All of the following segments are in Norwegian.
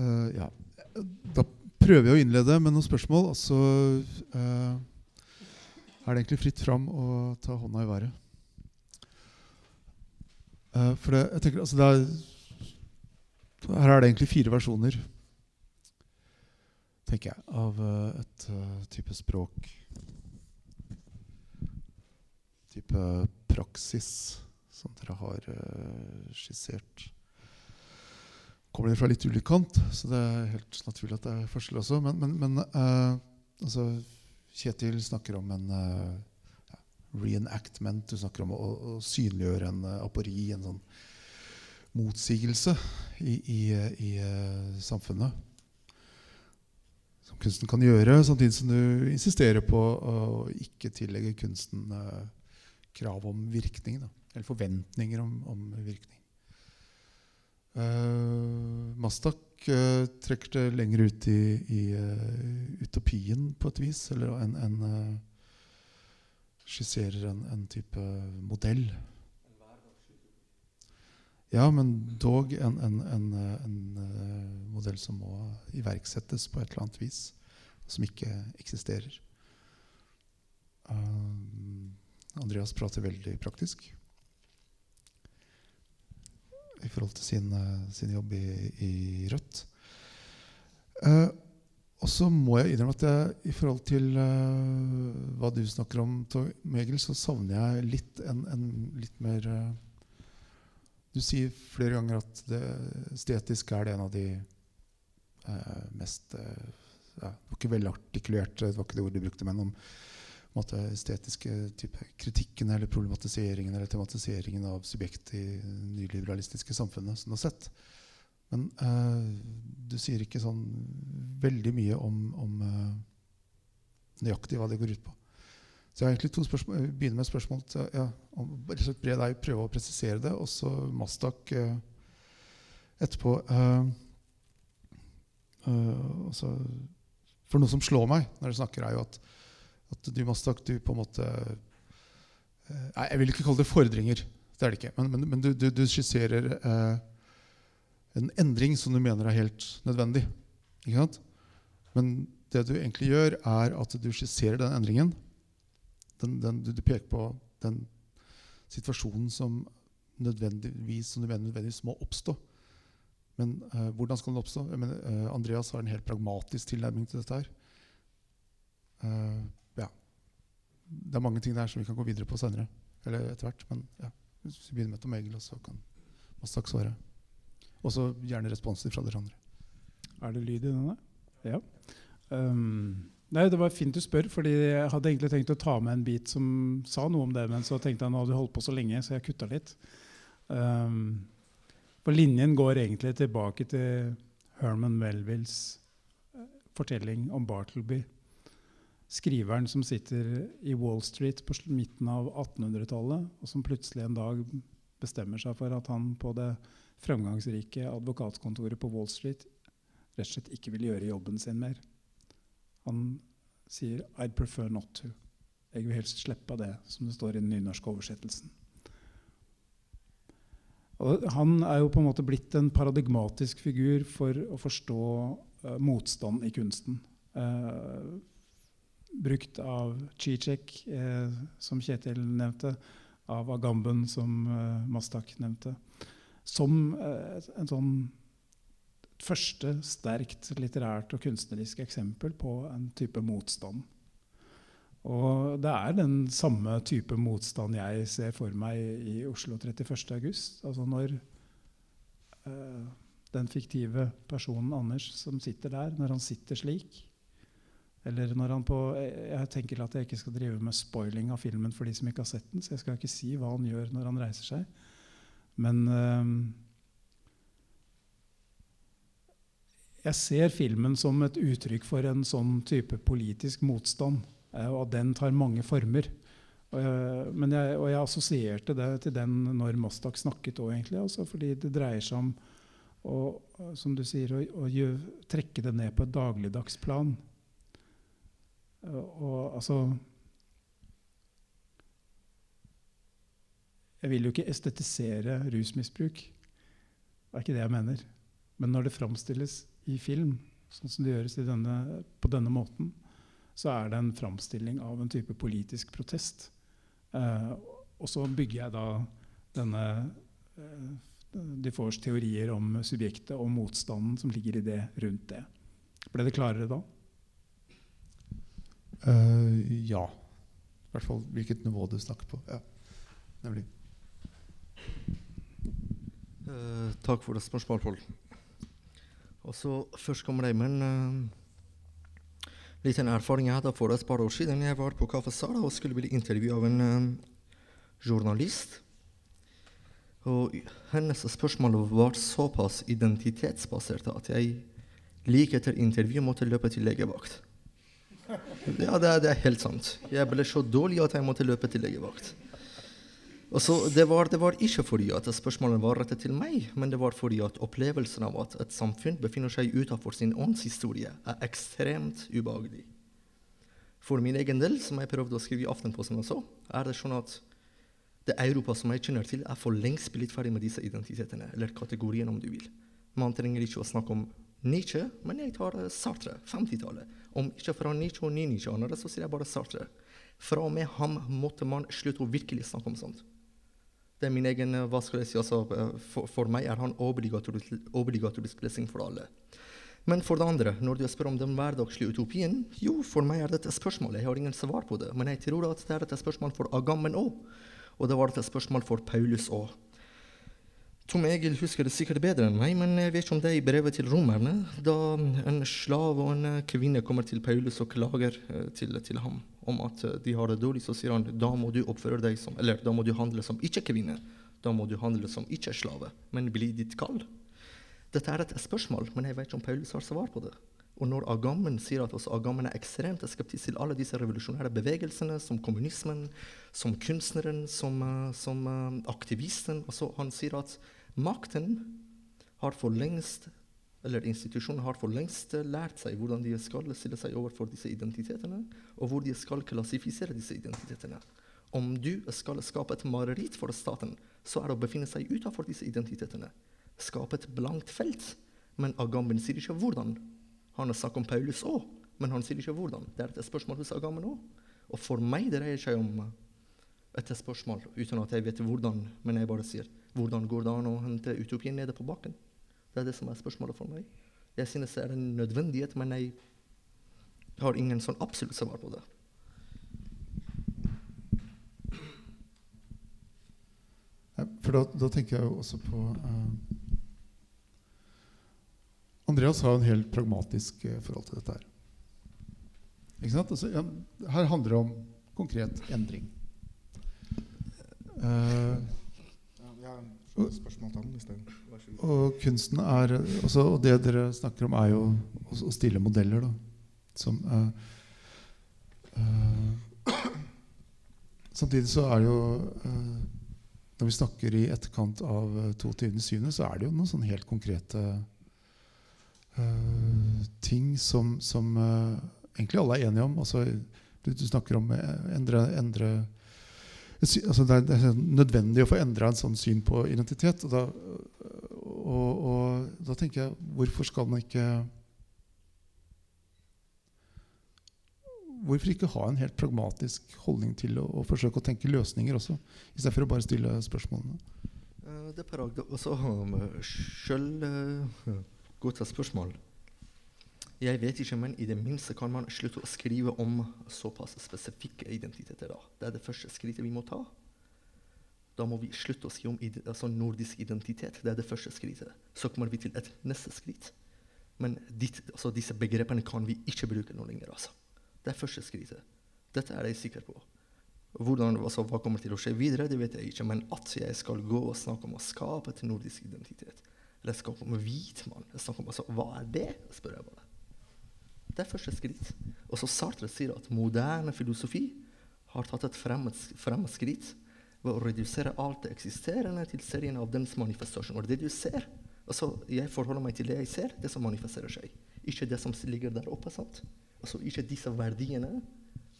Eh, ja. Da prøver jeg å innlede med noen spørsmål, og eh, er det egentlig fritt fram å ta hånda i været. Uh, for det, jeg tenker, altså det er, her er det egentlig fire versjoner, tenker jeg, av et type språk. Type praksis som dere har skissert. Kommer de fra litt ulik kant, så det er helt naturlig at det er forskjell også. Men, men, men uh, altså, Kjetil snakker om en uh, reenactment. Du snakker om å, å synliggjøre en uh, apori, en sånn motsigelse i, i, i eh, samfunnet. Som kunsten kan gjøre, samtidig som du insisterer på å ikke tillegge kunsten eh, krav om virkning. Da, eller forventninger om, om virkning. Uh, Mastak uh, trekker det lenger ut i, i uh, utopien på et vis. Eller en, en skisserer en, en, type modell. Ja, men dog en, en, modell som må iverksettes på et eller annet vis. Som ikke eksisterer. Andreas prater veldig praktisk i forhold til sin, eh, sin jobb i, i Rødt. Uh, og så må jeg innrømme at jeg, i forhold til uh, hva du snakker om, Megel, så savner jeg litt en, en litt mer uh, Du sier flere ganger at det estetiske er det en av de mest ja, Det var ikke velartikulerte, det var ikke det ordet du brukte, men om måte, estetiske type kritikken eller problematiseringen eller tematiseringen av subjektet i det nyliberalistiske samfunnet har sett. Men uh, du sier ikke sånn veldig mye om, om uh, nøyaktig hva det går ut på. Så jeg har egentlig to spørsmål. Jeg begynner med et spørsmål til, ja, om, bre deg, prøve å presisere det, og så Mastak uh, etterpå. Altså, for noe som slår meg når du snakker, er jo at at du, Mastak, du på en måte eh, Nei, Jeg vil ikke kalle det fordringer. Det er det ikke. Men, men, men du, du, du, skisserer eh, en endring som du mener er helt nødvendig. Ikke sant? Men det du egentlig gjør, er at du skisserer den endringen. Den, den, du, peker på den situasjonen som nødvendigvis, som du mener nødvendigvis må oppstå. Men eh, hvordan skal den oppstå? Mener, eh, Andreas har en helt pragmatisk tilnærming til dette. her. Det er mange ting der som vi kan gå videre på senere. Eller etter hvert. Men ja, hvis vi begynner med Tom Egil, så kan Mastak svare. Og så gjerne responser fra dere andre. Er det lyd i denne? Ja. Um, nei, Det var fint du spør, fordi jeg hadde egentlig tenkt å ta med en bit som sa noe om det, men så tenkte jeg nå hadde du holdt på så lenge, så jeg kutta litt. Um, for linjen går egentlig tilbake til Herman Melvilles eh, fortelling om Bartleby skriveren som sitter i Wall Street på midten av 1800-tallet, og som plutselig en dag bestemmer seg for at han på det fremgangsrike advokatkontoret på Wall Street rett og slett ikke vil gjøre jobben sin mer. Han sier 'I'd prefer not to'. Jeg vil helst slippe det, som det står i den nynorske oversettelsen. Og han er jo på en måte blitt en paradigmatisk figur for å forstå uh, motstand i kunsten. Uh, brukt av Chichek, eh, som Kjetil nevnte, av Agamben, som eh, Mastak nevnte, som eh, en sånn første sterkt litterært og kunstnerisk eksempel på en type motstand. Og det er den samme type motstand jeg ser for meg i Oslo 31.8. Altså når eh, den fiktive personen Anders som sitter der, når han sitter slik eller når han på, Jeg tenker at jeg ikke skal drive med spoiling av filmen for de som ikke har sett den, så jeg skal ikke si hva han gjør når han reiser seg. Men øh, jeg ser filmen som et uttrykk for en sånn type politisk motstand. Eh, og den tar mange former. Og jeg, men jeg, og jeg assosierte det til den når Mastak snakket òg, egentlig. Altså, fordi det dreier seg om å, som du sier, å, å gjøre, trekke det ned på et dagligdags plan. Og altså Jeg vil jo ikke estetisere rusmisbruk. Det er ikke det jeg mener. Men når det framstilles i film, sånn som det gjøres denne, på denne måten, så er det en framstilling av en type politisk protest. Eh, og så bygger jeg da denne eh, Dufours teorier om subjektet og motstanden som ligger i det rundt det. Ble det klarere da? Uh, ja. I hvert fall hvilket nivå du snakker på. Ja. Nemlig. Uh, takk for det spørsmålet, Pål. Først kommer det med en uh, liten erfaring jeg hadde for et par år siden. Jeg var på Kaffe Sara og skulle bli intervjuet av en uh, journalist. Og hennes spørsmål var såpass identitetsbasert at jeg like etter intervjuet måtte løpe til legevakt. Ja, det er, det er, helt sant. Jeg ble så dårlig at jeg måtte løpe til legevakt. Og så det var, det var, ikke fordi at spørsmålet var rettet til meg, men det var fordi at opplevelsen av at et samfunn befinner seg utenfor sin åndshistorie, er ekstremt ubehagelig. For min egen del, som jeg prøvde å skrive i Aftenposten også, er det sånn at det Europa som jeg kjenner til, er for lengst blitt ferdig med disse identitetene, eller kategoriene, om du vil. Man trenger ikke å snakke om Nietzsche, men jeg tar Sartre, 50-tallet. Om ikke fra Nietzsche og ny-Nietzscheanere, så sier jeg bare Sartre. Fra og med ham måtte man slutte å virkelig snakke om sånt. Det er min egen, eh, hva skal jeg si, altså, eh, for, for, meg er han obligatorisk, obligatorisk lesing for alle. Men for det andre, når du spør om den hverdagslige utopien, jo, for meg er dette et spørsmål. Jeg har ingen svar på det. Men jeg tror at det er et spørsmål for Agamben òg. Og det var et spørsmål for Paulus òg. Tom Egil husker det sikkert bedre enn meg, men jeg vet ikke om det er i brevet til romerne, da en slav og en kvinne kommer til Paulus og klager eh, til, til ham om at eh, de har det dårlig, så sier han da må du oppføre deg som, eller da må du handle som ikke kvinne. Da må du handle som ikke slave, men bli ditt kall. Dette er et spørsmål, men jeg vet ikke om Paulus har svar på det. Og når Agamben sier at også Agamben er ekstremt skeptisk til alle disse revolusjonære bevegelsene, som kommunismen, som kunstneren, som, eh, som aktivisten altså Han sier at Makten har for lengst eller institusjonen har for lengst lært seg hvordan de skal stille seg overfor disse identitetene, og hvor de skal klassifisere disse identitetene. Om du skal skape et mareritt for staten, så er det å befinne seg utenfor disse identitetene. Skape et blankt felt. Men Agamben sier ikke hvordan. Han har snakket om Paulus òg, men han sier ikke hvordan. Det er et spørsmål hos Agamben òg. Og for meg dreier det seg om et spørsmål uten at jeg vet hvordan, men jeg bare sier hvordan går det an å hente utopien nede på bakken? Det er det som er spørsmålet for meg. Jeg synes det er en nødvendighet, men jeg har ingen sånn absolutt svar på det. For da, da, tenker jeg jo også på uh, Andreas har en helt pragmatisk uh, forhold til dette her. Ikke sant? Altså, ja, her handler det om konkret endring. Uh, spørsmål til han isteden. Og kunsten er også, Og det dere snakker om, er jo å, stille modeller, da. Som uh, uh, Samtidig så er det jo uh, Når vi snakker i etterkant av 22.7., så er det jo noen sånne helt konkrete ting som, som egentlig alle er enige om. Altså, du, du snakker om endre, endre altså det, er, er, nødvendig å få endra en sånn syn på identitet. Og da, og, og, da, tenker jeg hvorfor skal man ikke Hvorfor ikke ha en helt pragmatisk holdning til å, å forsøke å tenke løsninger også, istedenfor å bare stille spørsmålene? Uh, det er paragraf, også um, sjøl uh, godt spørsmål. Jeg vet ikke, men i det minste kan man slutte å skrive om såpass spesifikke identiteter. Da. Det er det første skrittet vi må ta. Da må vi slutte å skrive om ide altså nordisk identitet. Det er det første skrittet. Så kommer vi til et neste skritt. Men dit, altså disse begrepene kan vi ikke bruke noe lenger. Altså. Det er første skrittet. Dette er jeg sikker på. Hvordan, altså, hva kommer til å skje videre, det vet jeg ikke. Men at jeg skal gå og snakke om å skape et nordisk identitet, eller skape om hvit mann, altså, hva er det, spør jeg bare. Det er første skritt. Og så Sartre sier at moderne filosofi har tatt et fremmed skritt ved å redusere alt det eksisterende til serien av dens manifestasjon. Og det du ser, altså Jeg forholder meg til det jeg ser, det som manifesterer seg. Ikke det som ligger der oppe. sant? Altså Ikke disse verdiene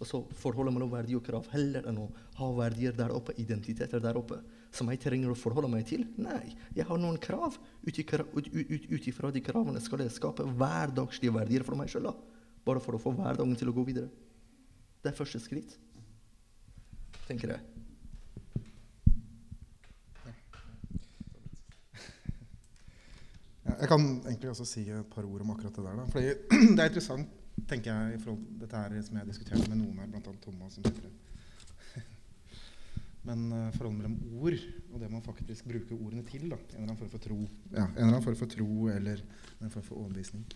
så forholdet mellom verdi og krav heller enn å ha verdier der oppe, identiteter der oppe, som jeg trenger å forholde meg til. Nei, jeg har noen krav. Ut ifra de kravene skal jeg skape hverdagslige verdier for meg sjøl. Bare for å få hverdagen til å gå videre. Det er første skritt, tenker jeg. Jeg kan egentlig også si et par ord om akkurat det der. Da. Fordi det er interessant, tenker jeg, i forhold til dette her som jeg har diskutert med noen her, bl.a. Thomas som sitter her. Men uh, forholdet mellom ord og det man faktisk bruker ordene til, da, en eller annen form for tro, ja, en eller annen form for tro eller en form for overbevisning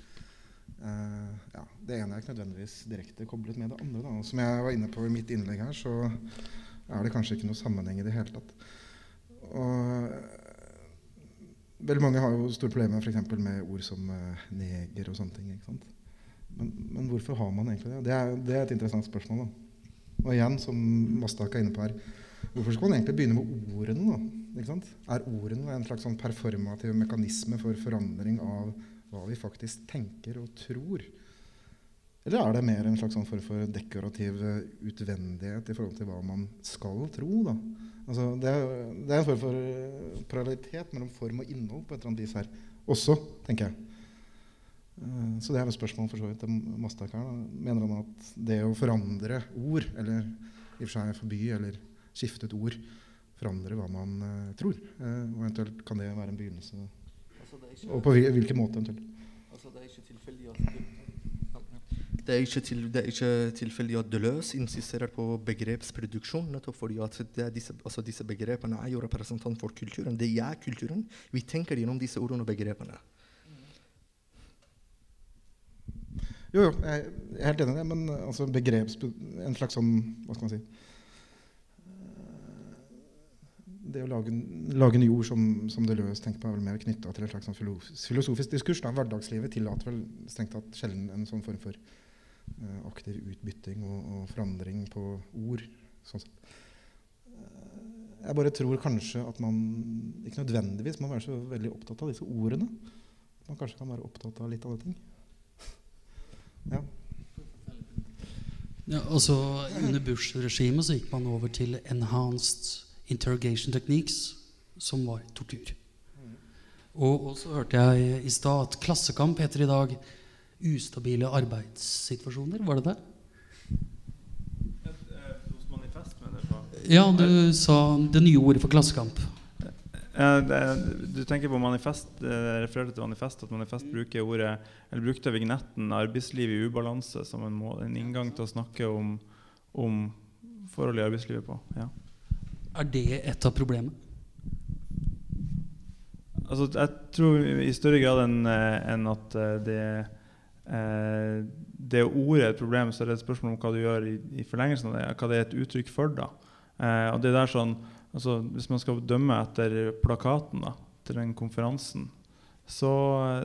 uh, ja, Det ene er ikke nødvendigvis direkte koblet med det andre. Da. Og som jeg var inne på i mitt innlegg her, så er det kanskje ikke noe sammenheng i det hele tatt. Og Veldig mange har jo store problemer for med ord som uh, neger og sånne ting. Men, men, hvorfor har man egentlig det? Det er, det er et interessant spørsmål. Da. Og igjen, som Mastak er inne på her, hvorfor skal man egentlig begynne med ordene? da? Er ordene en slags sånn performativ mekanisme for forandring av hva vi faktisk tenker og tror? Eller er det mer en slags sånn form for dekorativ eh, utvendighet i forhold til hva man skal tro? da? Altså, det, er, det, er, en form for eh, parallellitet mellom form og innhold på et eller annet vis her også, tenker jeg. Uh, så det er et spørsmål for så vidt til Mastak her. Mener han at det å forandre ord, eller i og for seg forby eller skifte ut ord, forandrer hva man uh, tror? Uh, og eventuelt kan det være en begynnelse? Altså, og på hvilken måte eventuelt? Altså, det er ikke tilfeldig at det er ikke, til, det er ikke tilfeldig at Deleuze insisterer på begrepsproduksjon. nettopp fordi at disse, altså disse, begrepene er jo representant for kulturen. Det er kulturen. Vi tenker gjennom disse ordene og begrepene. Jo, jo, jeg er helt enig i det. Men altså, begreps... En slags sånn Hva skal man si det å lage, lage en jord som, som Deleuze tenker på, er vel mer knytta til en slags sånn filosofisk diskurs. Da. Hverdagslivet tillater vel strengt tatt sjelden en sånn form for uh, aktiv utbytting og, og, forandring på ord. Sånn sett. Eh, jeg bare tror kanskje at man ikke nødvendigvis må være så veldig opptatt av disse ordene. Man kanskje kan være opptatt av litt andre ting. Ja. Ja, altså Under Bush-regimet så gikk man over til enhanced interrogation techniques, som var tortur. Og, og så hørte jeg i stad at Klassekamp heter i dag ustabile arbeidssituasjoner. Var det det? Ja, du sa det nye ordet for Klassekamp. Du tenker på manifest, refererte til manifest, at manifest bruker ordet, eller brukte vignetten 'arbeidsliv i ubalanse' som en, må, en, inngang til å snakke om, om forhold i arbeidslivet på. Ja. Er det et av problemene? Altså, jeg tror i større grad enn en at det eh, det ordet er et problem, så er det et spørsmål om hva du gjør i, i forlengelsen av det. Hva det er et uttrykk for. da. Eh, og det der sånn, altså, Hvis man skal dømme etter plakaten da, til den konferansen, så,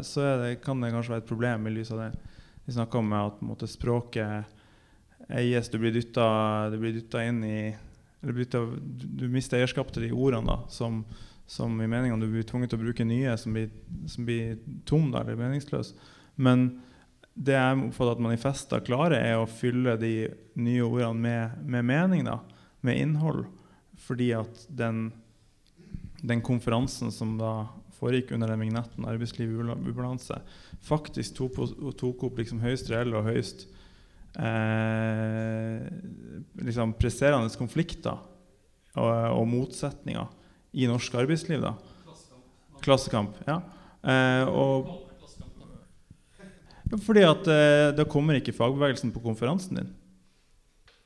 så det, kan det kanskje være et problem i lys av det. Vi snakka om at måte, språket eies, du blir dytta inn i du, du, mister eierskap til de ordene da, som, som i meningen du blir tvunget til å bruke nye, som blir, som blir tom da, eller meningsløs. Men det jeg oppfatter at manifester klarer, er å fylle de nye ordene med, med mening, da, med innhold. Fordi at den, den konferansen som da foregikk under den vignetten 'Arbeidsliv i ubalanse', faktisk tok, tok opp liksom høyst reelle og høyst eh, liksom presserende konflikter og, og, motsetninger i norsk arbeidsliv. da. Klassekamp ja. Eh, og fordi at eh, da kommer ikke fagbevegelsen på konferansen din.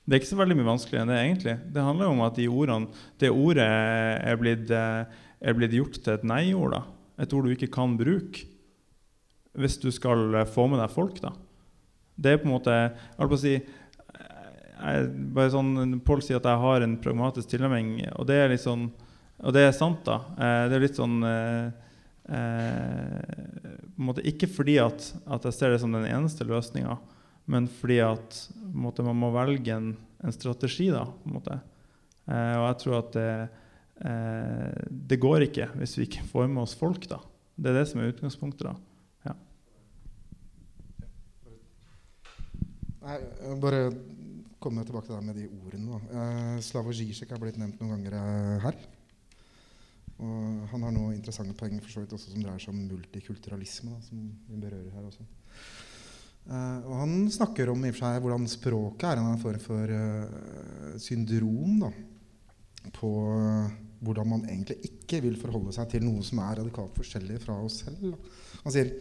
Det er ikke så veldig mye vanskeligere enn det. egentlig. Det handler jo om at de ordene, det ordet er blitt, eh, er blitt gjort til et nei-ord. Et ord du ikke kan bruke hvis du skal eh, få med deg folk. da. Det er på en måte jeg på å si, jeg, bare sånn, Pål sier at jeg har en pragmatisk tilnærming, og det er litt sånn, og det er sant. da. Det er litt sånn eh, Ikke fordi at, at, jeg ser det som den eneste løsninga, men fordi at måte, man må velge en, en strategi. Da, eh, og jeg tror at det, eh, det går ikke hvis vi ikke får med oss folk. Da. Det er det som er utgangspunktet. da. Nei, bare komme tilbake til det med de ordene. Da. Eh, Slavoj Zizek er blitt nevnt noen ganger eh, her. Og han har noen interessante poeng for så vidt også som dreier seg om multikulturalisme, da, som vi berører her også. Eh, og han snakker om i og for seg hvordan språket er en form for uh, syndrom da, på uh, hvordan man egentlig ikke vil forholde seg til noe som er radikalt forskjellig fra oss selv. Da. Han sier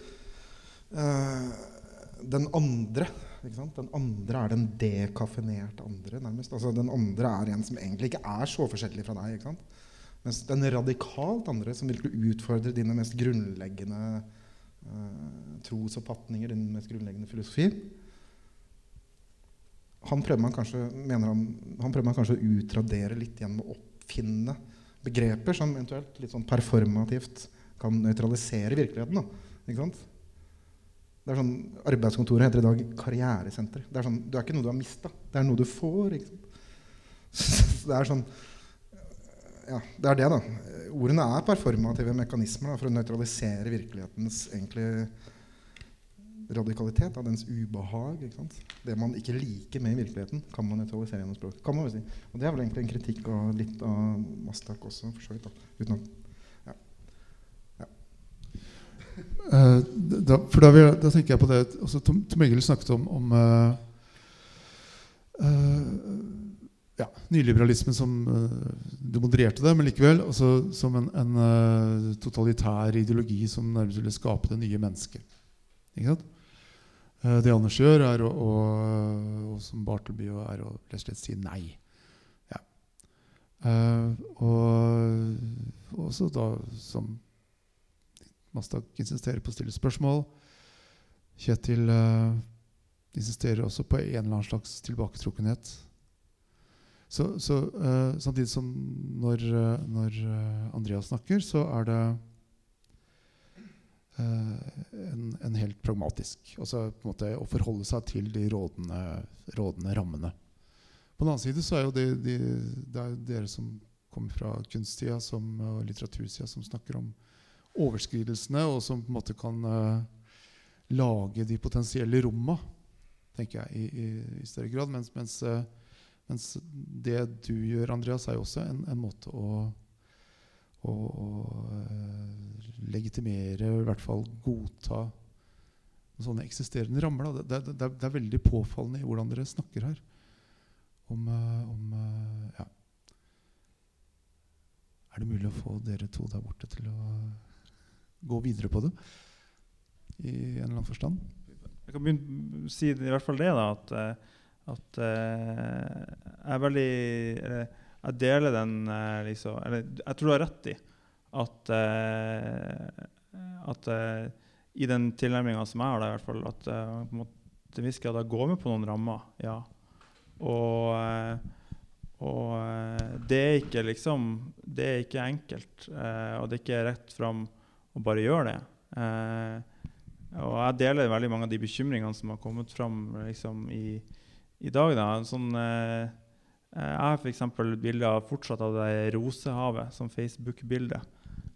den andre? Den andre er den dekaffinerte andre, nærmest. Altså, den andre er en som egentlig ikke er så forskjellig fra deg. ikke sant? Mens den radikalt andre, som vil utfordre dine mest grunnleggende uh, trosoppfatninger, den mest grunnleggende filosofi, han prøver man kanskje, han, han prøver man kanskje å utradere litt gjennom å oppfinne begreper som eventuelt litt sånn performativt kan nøytralisere virkeligheten. Det er sånn, Arbeidskontoret heter i dag karrieresenter. Det er, sånn, det er ikke noe du har mista, det er noe du får. Ikke sant? det er sånn Ja, det er det, da. Ordene er performative mekanismer da, for å nøytralisere virkelighetens egentlig radikalitet, av dens ubehag. Det man ikke liker med virkeligheten, kan man nøytralisere gjennom språk. Kan man vel si. Og det er vel egentlig en kritikk av litt av Mastak også, for så vidt. da, uten at Uh, da, for da, vil, da, tenker jeg på det også Tom, Tom Egil snakket om, om uh, ja, nyliberalismen som Du modererte det, men likevel altså, som en, en totalitær ideologi som nærmest ville skape det nye mennesket. det Anders gjør, er å, å, og som Bartleby er å rett og slett si nei. Ja. og også da som Mastak insisterer på å stille spørsmål. Kjetil insisterer også på en eller annen slags tilbaketrukkenhet. Så, så uh, Samtidig som når, uh, når Andreas snakker, så er det en, en, helt pragmatisk. Altså på en måte å forholde seg til de rådende, rådende rammene. På den annen side så er jo det, de, det er dere som kommer fra kunstsida og litteratursida, som snakker om overskridelsene, og som på en måte kan uh, lage de potensielle romma, tenker jeg, i, i, i større grad. Mens, mens, uh, mens, det du gjør, Andreas, er jo også en, en måte å, å, å uh, legitimere, i hvert fall godta sånne eksisterende rammer. Det, det, det, det, er veldig påfallende i hvordan dere snakker her. Om, om ja. Er det mulig å få dere to der borte til å gå videre på det i en eller annen forstand. Jeg kan begynne å si i hvert fall det, da, at, eh, at uh, jeg er veldig eller, Jeg deler den uh, liksom Eller jeg tror du har rett i at, uh, at i den tilnærminga som jeg har, da, i hvert fall, at uh, på en måte, til viss grad går med på noen rammer. ja. Og, og det er ikke liksom Det er ikke enkelt, og det er ikke rett fram å bare gjøre det. Eh, og jeg deler veldig mange av de bekymringene som har kommet fram liksom, i, i, dag. Da. Sånn, eh, jeg har f.eks. bilder fortsatt av det rosehavet som Facebook-bilde.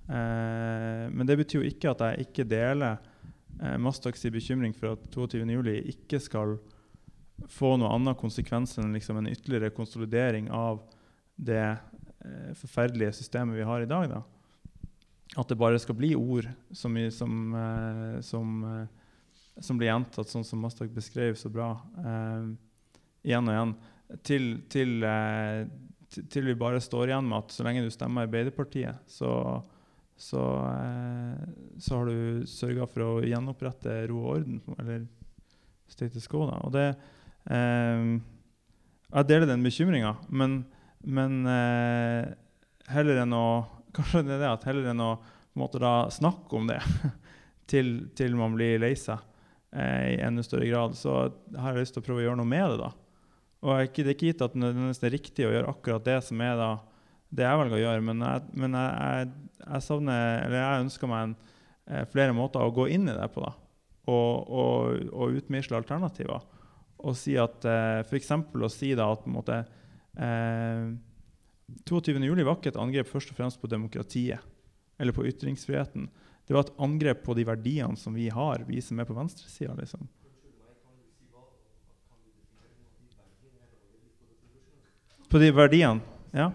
Eh, men det betyr jo ikke at jeg ikke deler eh, Mastaks bekymring for at 22.07. ikke skal få noen annen konsekvens enn liksom en ytterligere konsolidering av det eh, forferdelige systemet vi har i dag. da at det bare skal bli ord som, som, eh, som, uh, som blir gjentatt, sånn som Mastak beskrev så bra, uh, igjen og igjen, til, til, til, vi bare står igjen med at så lenge du stemmer Arbeiderpartiet, så, så, så har du sørga for å gjenopprette ro og orden, eller status quo. Da. Og det, jeg deler den bekymringa, men, men heller enn å Kanskje det er det at heller enn å måte, da, snakke om det til, til, man blir lei seg eh, i enda større grad, så har jeg lyst til å prøve å gjøre noe med det. da. Og Det er ikke gitt at det er riktig å gjøre akkurat det som er da, det jeg velger å gjøre, men jeg, men jeg, jeg, jeg savner, eller jeg ønsker meg en, eh, flere måter å gå inn i det på. da, Og, og, og utmisle alternativer. Og si at eh, F.eks. å si da at på en måte, eh, 22.07. var ikke et angrep først og fremst på demokratiet eller på ytringsfriheten. Det var et angrep på de verdiene som vi har, vi som er på venstresida. Liksom. På de verdiene? Ja.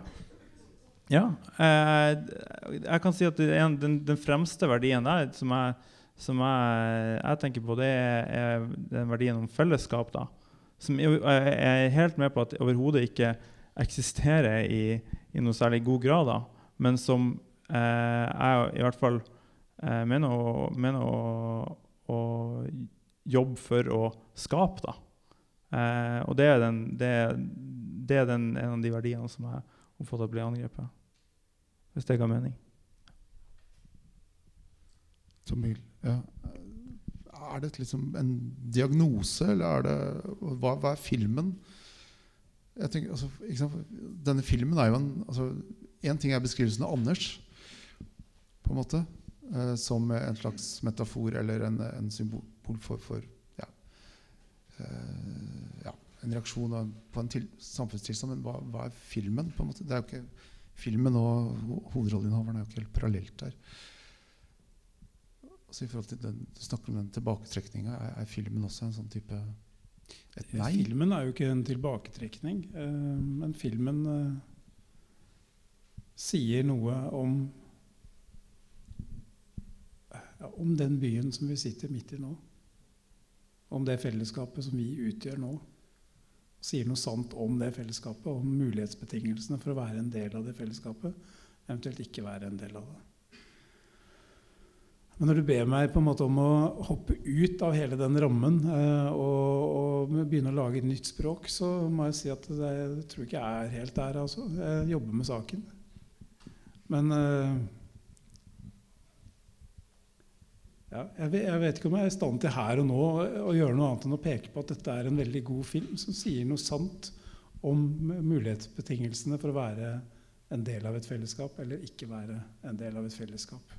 ja. Eh, jeg kan si at en, den, den, fremste verdien der som jeg, som jeg, jeg tenker på, det er, er, den verdien om fellesskap. da. Som jeg, er helt med på at overhodet ikke eksisterer i, i noe særlig god grad. da. Men som eh, jeg i hvert fall eh, mener, å, mener å, å, jobbe for å skape. da. Eh, og det er, den, det, det er den, en av de verdiene som jeg oppfatter ble angrepet. Hvis det ga mening. Tomil, ja. Er det liksom en diagnose, eller er det Hva, hva er filmen? Tenker, altså, Denne filmen er jo en altså, ting er beskrivelsen av Anders, på en måte, eh, som en slags metafor eller en, en symbol for, for ja, eh, en reaksjon på en til, samfunnstilstand. Men hva, hva, er filmen? på en måte? Det er jo ikke, filmen og hovedrolleinnehaveren er jo ikke helt parallelt der. Altså i forhold til den, Du snakker om den tilbaketrekninga. Er, er, filmen også en sånn type et nei? Filmen er jo ikke en tilbaketrekning. Uh, men filmen uh, sier noe om om den byen som vi sitter midt i nå. Om det fellesskapet som vi utgjør nå. Sier noe sant om det fellesskapet, om mulighetsbetingelsene for å være en del av det fellesskapet. Eventuelt ikke være en del av det. Men når du ber meg på en måte om å hoppe ut av hele den rammen eh, og, og, begynne å lage et nytt språk, så må jeg si at det, jeg tror ikke jeg er helt der. Altså. Jeg jobber med saken. Men eh, ja, jeg, jeg, vet, ikke om jeg er i stand til her og nå å gjøre noe annet enn å peke på at dette er en veldig god film som sier noe sant om mulighetsbetingelsene for å være en del av et fellesskap eller ikke være en del av et fellesskap.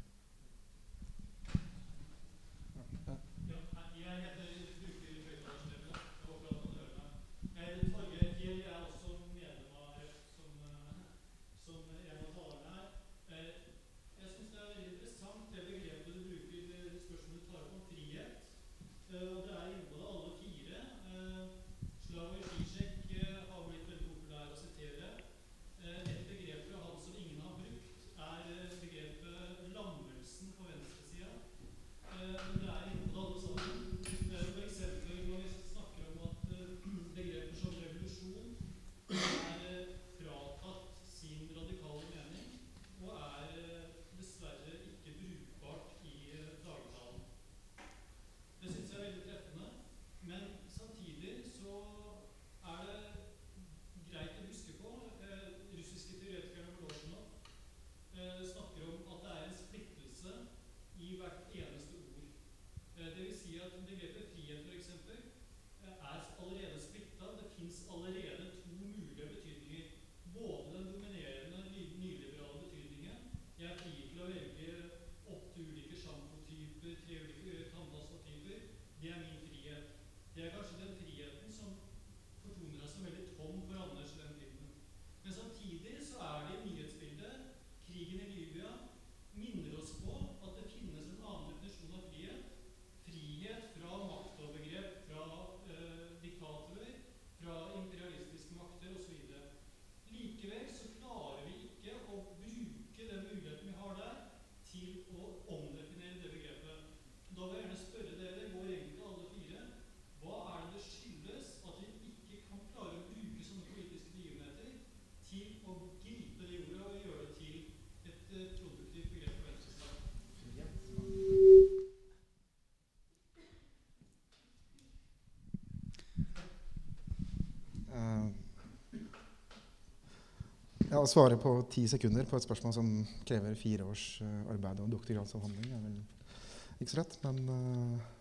Å svare på ti sekunder på et spørsmål som krever fire års uh, arbeid og doktorgradsavhandling, er vel ikke så rett. Men uh,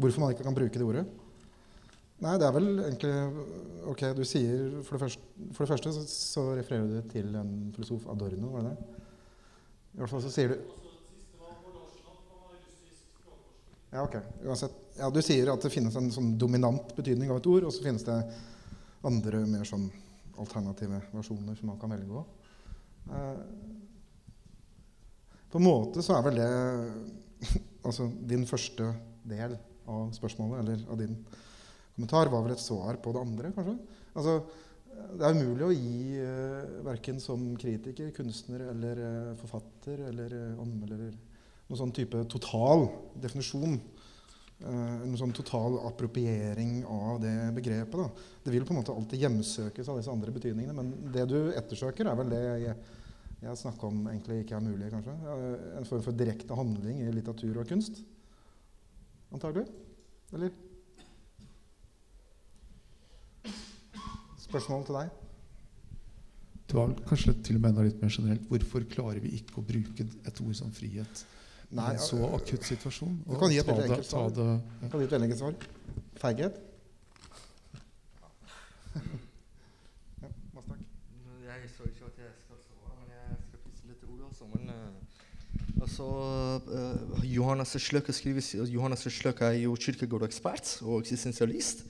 hvorfor man ikke kan bruke det ordet? Nei, det er vel egentlig Ok, du sier For det første, for det første så, så, refererer du til en filosof Adorno, var det det? I hvert fall så sier du Ja, ok. Uansett. Ja, du sier at det finnes en sånn dominant betydning av et ord, og så finnes det andre mer sånn alternative versjoner som man kan velge òg. Eh, på en måte så er vel det altså din første del av spørsmålet, eller av din kommentar, var vel et svar på det andre, kanskje. Altså, det er umulig å gi uh, verken som kritiker, kunstner eller uh, forfatter eller uh, anmelder noen sånn type total definisjon. Uh, noen sånn total appropriering av det begrepet. Da. Det vil på en måte alltid hjemsøkes av disse andre betydningene. Men det du ettersøker, er vel det jeg, jeg snakka om egentlig ikke er mulig. kanskje. En form for direkte handling i litteratur og kunst. Antagelig? Eller? Spørsmål til deg? Det var kanskje til og med litt mer generelt. Hvorfor klarer vi ikke å bruke et ord som frihet Nei, en så akutt situasjon? Du kan gi et veldig enkelt svar. Det, ja. kan gi et veldig enkelt svar. Feighet. ja, masse takk. Jeg så ikke at jeg skal svare, men jeg skal pisse litt ord også. Men uh, altså, uh, Johannes Sløk Johannes Sløk er jo kirkegårdekspert og eksistensialist.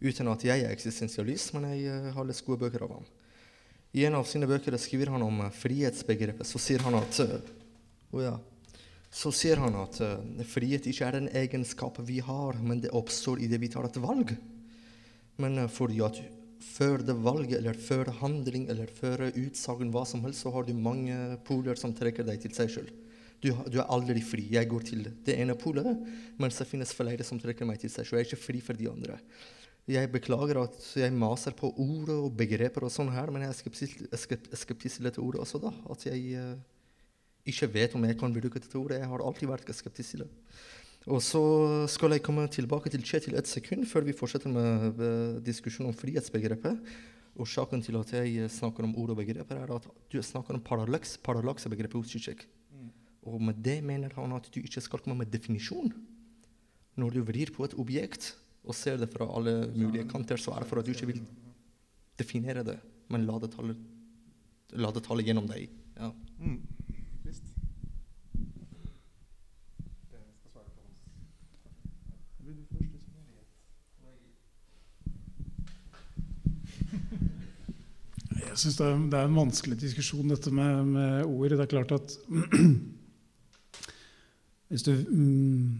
Uten at jeg er eksistensialist, men jeg uh, har lest gode bøker av ham. I en av sine bøker skriver han om uh, frihetsbegrepet. Så sier han at oh ja, så sier han at frihet ikke er en egenskap vi har, men det oppstår idet vi tar et valg. Men fordi at før det valget, eller før handling, eller før utsagn, hva som helst, så har du mange poler som trekker deg til seg sjøl. Du, du, er aldri fri. Jeg går til det ene polet, mens det finnes flere som trekker meg til seg sjøl. Jeg er ikke fri for de andre. Jeg beklager at jeg maser på ord og begreper, og sånn her, men jeg er skeptisk til dette ordet også. da, At jeg uh, ikke vet om jeg kan bruke dette ordet. Jeg har alltid vært skeptisk til det. Og så skal jeg komme tilbake til Kjetil et sekund før vi fortsetter med uh, diskusjonen om frihetsbegrepet. Årsaken til at jeg snakker om ord og begreper, er at du snakker om paradoks, paradoksebegrepet hos Zizek. Mm. Og med det mener han at du ikke skal komme med definisjon. Når du vrir på et objekt, og ser det fra alle mulige kanter, så er det for at du ikke vil definere det, men la det tale, la det tale gjennom deg. Ja. Mm. Jeg syns det, det, er en vanskelig diskusjon, dette med, med ord. Det er klart at hvis du mm,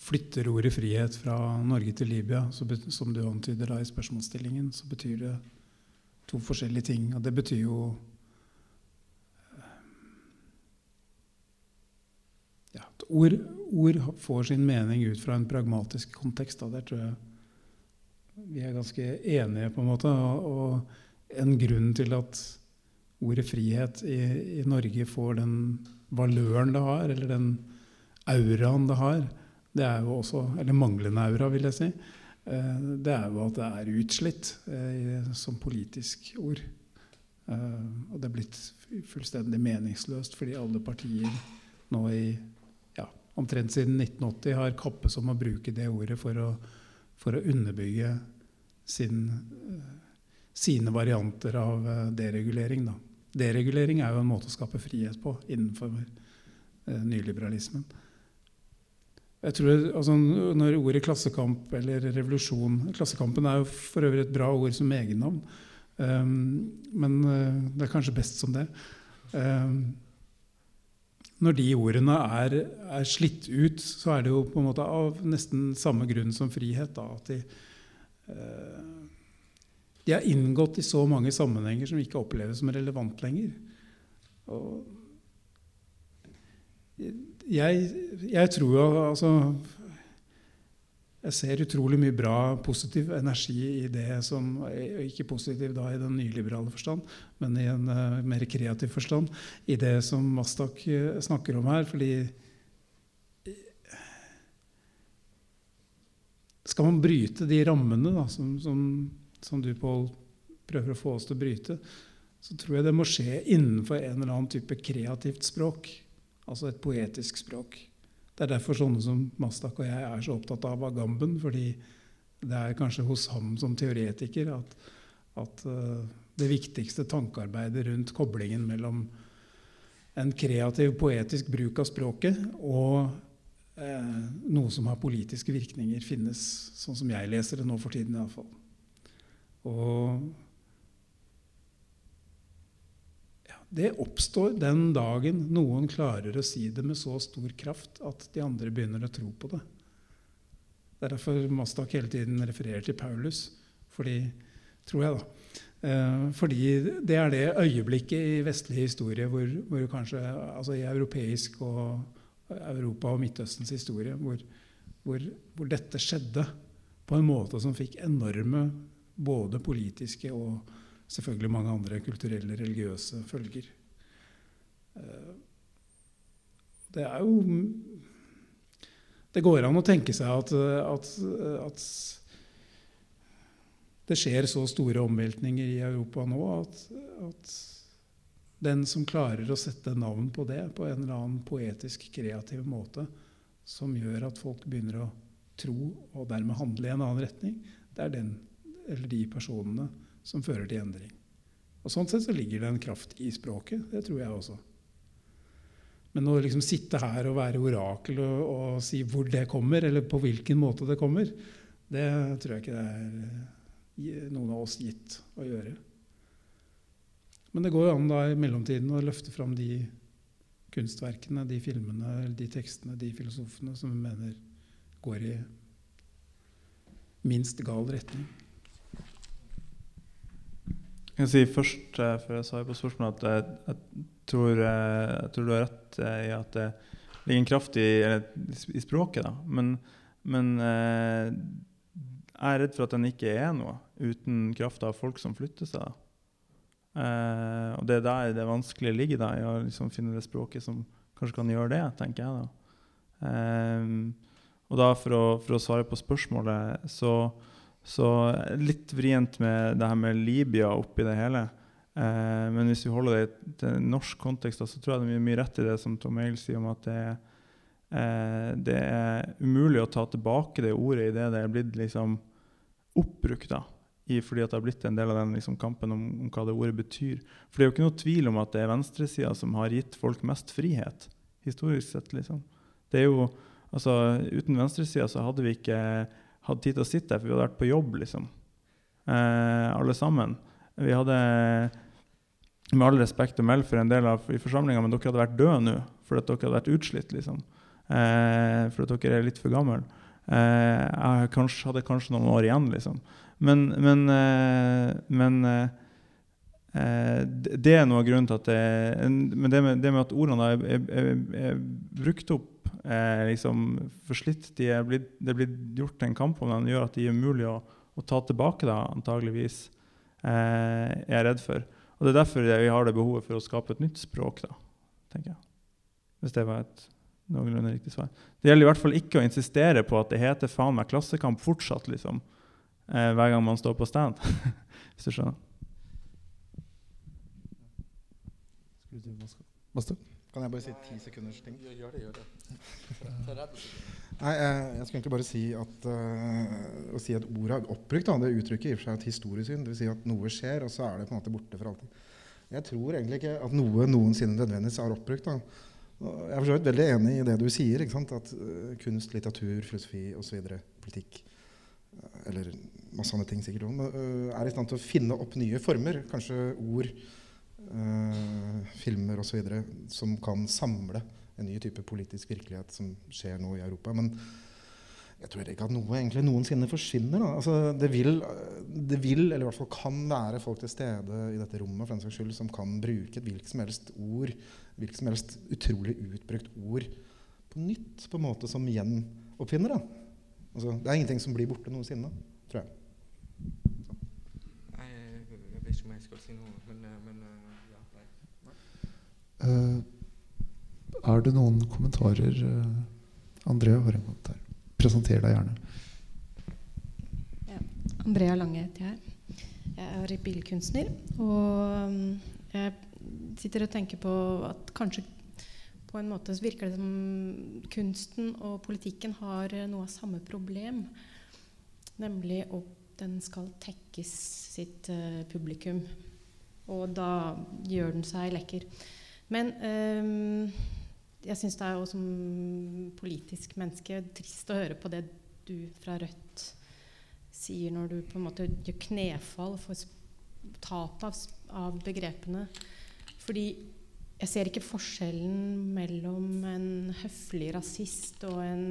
flytter ordet frihet fra Norge til Libya, som du antyder da i spørsmålsstillingen, så betyr det to forskjellige ting. Og det betyr jo ja, at ord, ord, får sin mening ut fra en pragmatisk kontekst. Da. Der tror jeg vi er ganske enige, på en måte. Og, og en grunn til at ordet frihet i, i Norge får den valøren det har, eller den auraen det har, det er jo også, eller manglende aura, vil jeg si, eh, det er jo at det er utslitt eh, som politisk ord. Eh, og det er blitt fullstendig meningsløst fordi alle partier nå i ja, omtrent siden 1980 har kappes om å bruke det ordet for å, for å underbygge sin, sine varianter av deregulering. Da. Deregulering er jo en måte å skape frihet på innenfor nyliberalismen. Jeg tror, altså, når ordet klassekamp eller revolusjon Klassekampen er jo for øvrig et bra ord som egennavn, um, men uh, det er kanskje best som det. Um, når de ordene er, er, slitt ut, så er det jo på en måte av nesten samme grunn som frihet. Da, at de, de er inngått i så mange sammenhenger som ikke oppleves som relevant lenger. Jeg, jeg, tror jo altså Jeg ser utrolig mye bra, positiv energi i det som Ikke positiv da i den nyliberale forstand, men i en uh, mer kreativ forstand. I det som Mastak uh, snakker om her. Fordi Skal man bryte de rammene da, som, som, som du, Pål, prøver å få oss til å bryte, så tror jeg det må skje innenfor en eller annen type kreativt språk altså et poetisk språk. Det er derfor sånne som Mastak og jeg er så opptatt av Agamben, fordi det er kanskje hos ham som teoretiker at, at uh, det viktigste tankearbeidet rundt koblingen mellom en kreativ, poetisk bruk av språket og eh, noe som har politiske virkninger, finnes, sånn som jeg leser det nå for tiden iallfall. Og det oppstår den dagen noen klarer å si det med så stor kraft at de andre begynner å tro på det. Det er derfor Mastak hele tiden refererer til Paulus. Fordi, tror jeg, da, Eh, fordi det er det øyeblikket i vestlig historie hvor, hvor kanskje Altså i europeisk og Europa og Midtøstens historie hvor, hvor, hvor, dette skjedde på en måte som fikk enorme både politiske og selvfølgelig mange andre kulturelle, religiøse følger. Eh, det er jo Det går an å tenke seg at, at, at det skjer så store omveltninger i Europa nå at, at, den som klarer å sette navn på det på en eller annen poetisk, kreativ måte, som gjør at folk begynner å tro og dermed handle i en annen retning, det er den eller de personene som fører til endring. Og Sånn sett så ligger det en kraft i språket. Det tror jeg også. Men å liksom sitte her og være orakel og, og si hvor det kommer, eller på hvilken måte det kommer, det tror jeg ikke det er noen av oss gitt å gjøre. Men det går jo an da i mellomtiden å løfte fram de kunstverkene, de filmene, de tekstene, de filosofene som vi mener går i minst gal retning. Jeg kan si først, eh, før jeg svarer på spørsmålet, at jeg, jeg, tror, eh, jeg, tror, du har rett eh, i at det ligger en kraft i, i språket. Da. Men, men jeg er redd for at den ikke er noe uten kraft av folk som flytter seg. Eh, og det er der det vanskelige ligger, da, i å liksom finne det språket som kanskje kan gjøre det, tenker jeg. da. Eh, og da for å, for å, svare på spørsmålet, så, så litt vrient med det her med Libya oppi det hele. Eh, men hvis vi holder det til norsk kontekst, så tror jeg det er mye rett i det som Tom Hale sier om at det er eh, det er umulig å ta tilbake det ordet i det er blitt liksom oppbrukt. da, i, fordi det har blitt en del av den liksom, kampen om, om, hva det ordet betyr. For det er jo ikke noe tvil om at det er venstresida som har gitt folk mest frihet, historisk sett. liksom. Det er jo, altså, Uten venstresida så hadde vi ikke hatt tid til å sitte her, for vi hadde vært på jobb, liksom. Eh, alle sammen. Vi hadde med all respekt å melde for en del av i forsamlinga, men dere hadde vært døde nå fordi dere hadde vært utslitt. liksom eh, fordi dere er litt for gamle. Eh, jeg kanskje, hadde kanskje noen år igjen, liksom. Men, men, eh, men eh, eh, det er noe av grunnen til at det Men det med, det med at ordene er, er, er, er brukt opp, er liksom forslitt, de er blitt, det er blitt gjort en kamp om dem, gjør at de er umulig å, å ta tilbake, da, antageligvis, er jeg redd for. Og Det er derfor vi har det behovet for å skape et nytt språk. da, tenker jeg. Hvis det var et noenlunde riktig svar. Det gjelder i hvert fall ikke å insistere på at det heter faen meg Klassekamp fortsatt, liksom. Eh, hver gang man står på stand. Hvis du skjønner. Kan jeg bare si ti sekunders ting? Gjør det, gjør det. Nei, jeg skulle egentlig bare si at uh, å si at ordet er oppbrukt, da, det uttrykker i og for seg et historisk syn. Vil si at noe skjer, og så er det på en måte borte for alltid. Jeg tror egentlig ikke at noe noensinne nødvendigvis er oppbrukt. da. Jeg er veldig enig i det du sier. At uh, kunst, litteratur, filosofi osv., politikk uh, eller masse andre ting sikkert også, uh, er i stand til å finne opp nye former, kanskje ord, filmer osv., som kan samle en ny type politisk virkelighet som skjer nå i Europa. Men jeg tror ikke at noe egentlig noensinne forsvinner. Altså, det, vil, det, vil, eller i hvert fall kan være folk til stede i dette rommet for den saks skyld, som kan bruke et hvilket som helst ord hvilket som helst utrolig utbrukt ord på nytt, på en måte som gjenoppfinner det. Altså, det er ingenting som blir borte noensinne, tror jeg. Jeg vet ikke om jeg skal si noe, men, eh, men eh, ja, nei. Uh, er det noen kommentarer? Andrea har en kommentar. Presenter deg gjerne. Ja. Andrea Lange heter jeg. Jeg er billedkunstner. Og um, jeg sitter og tenker på at kanskje på en måte virker det som kunsten og politikken har noe av samme problem. Nemlig at den skal tekkes sitt uh, publikum. Og da gjør den seg lekker. Men um, jeg syns det er jo som politisk menneske trist å høre på det du fra Rødt sier når du på en måte gjør knefall for tap av, av begrepene. Fordi jeg ser ikke forskjellen mellom en høflig rasist og en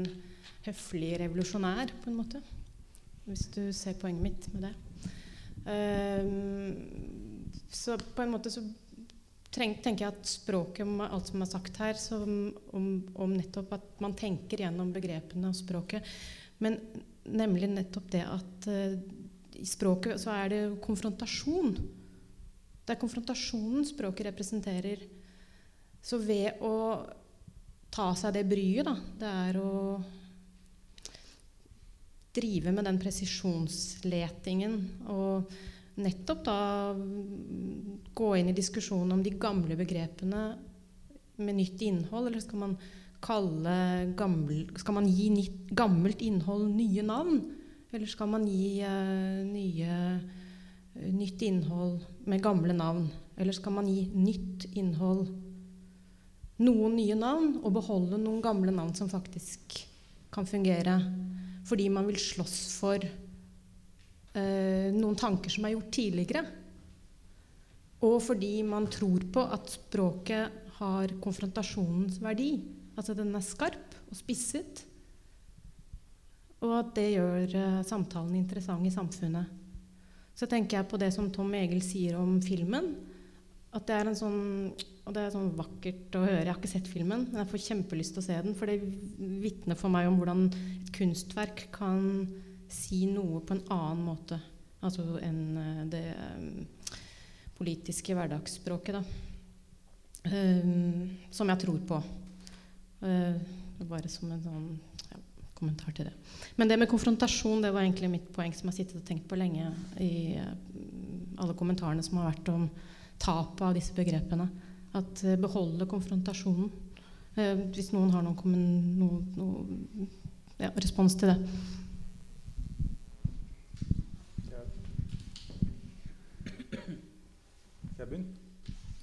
høflig revolusjonær, på en måte. Hvis du ser poenget mitt med det. Um, så på en måte så tenker jeg at språket, alt som er sagt her, om, om, nettopp at man tenker gjennom begrepene og språket, men nemlig nettopp det at uh, i språket så er det konfrontasjon. Det er konfrontasjonen språket representerer. Så ved å ta seg det bryet, da, det er å drive med den presisjonsletingen og nettopp da gå inn i diskusjonen om de gamle begrepene med nytt innhold, eller skal man gammel, Skal man gi nytt, gammelt innhold nye navn? Eller skal man gi uh, nye, uh, nytt innhold med gamle navn? Eller skal man gi nytt innhold noen nye navn og beholde noen gamle navn som faktisk kan fungere? Fordi man vil slåss for noen tanker som er gjort tidligere. Og fordi man tror på at språket har konfrontasjonens verdi. Altså den er skarp og spisset. Og at det gjør uh, samtalen interessant i samfunnet. Så tenker jeg på det som Tom Egil sier om filmen. At det er en sånn og det er sånn vakkert å høre. Jeg har ikke sett filmen, men jeg får kjempelyst til å se den. For det vitner for meg om hvordan et kunstverk kan si noe på en annen måte altså enn uh, det um, politiske hverdagsspråket. Da. Um, som jeg tror på. Bare som en sånn kommentar til det. Men det med konfrontasjon det var egentlig mitt poeng som jeg har sittet og tenkt på lenge i alle kommentarene som har vært om tapet av disse begrepene. At beholde konfrontasjonen. Hvis noen har noen, noen, noen ja, respons til det. Skal jeg begynne?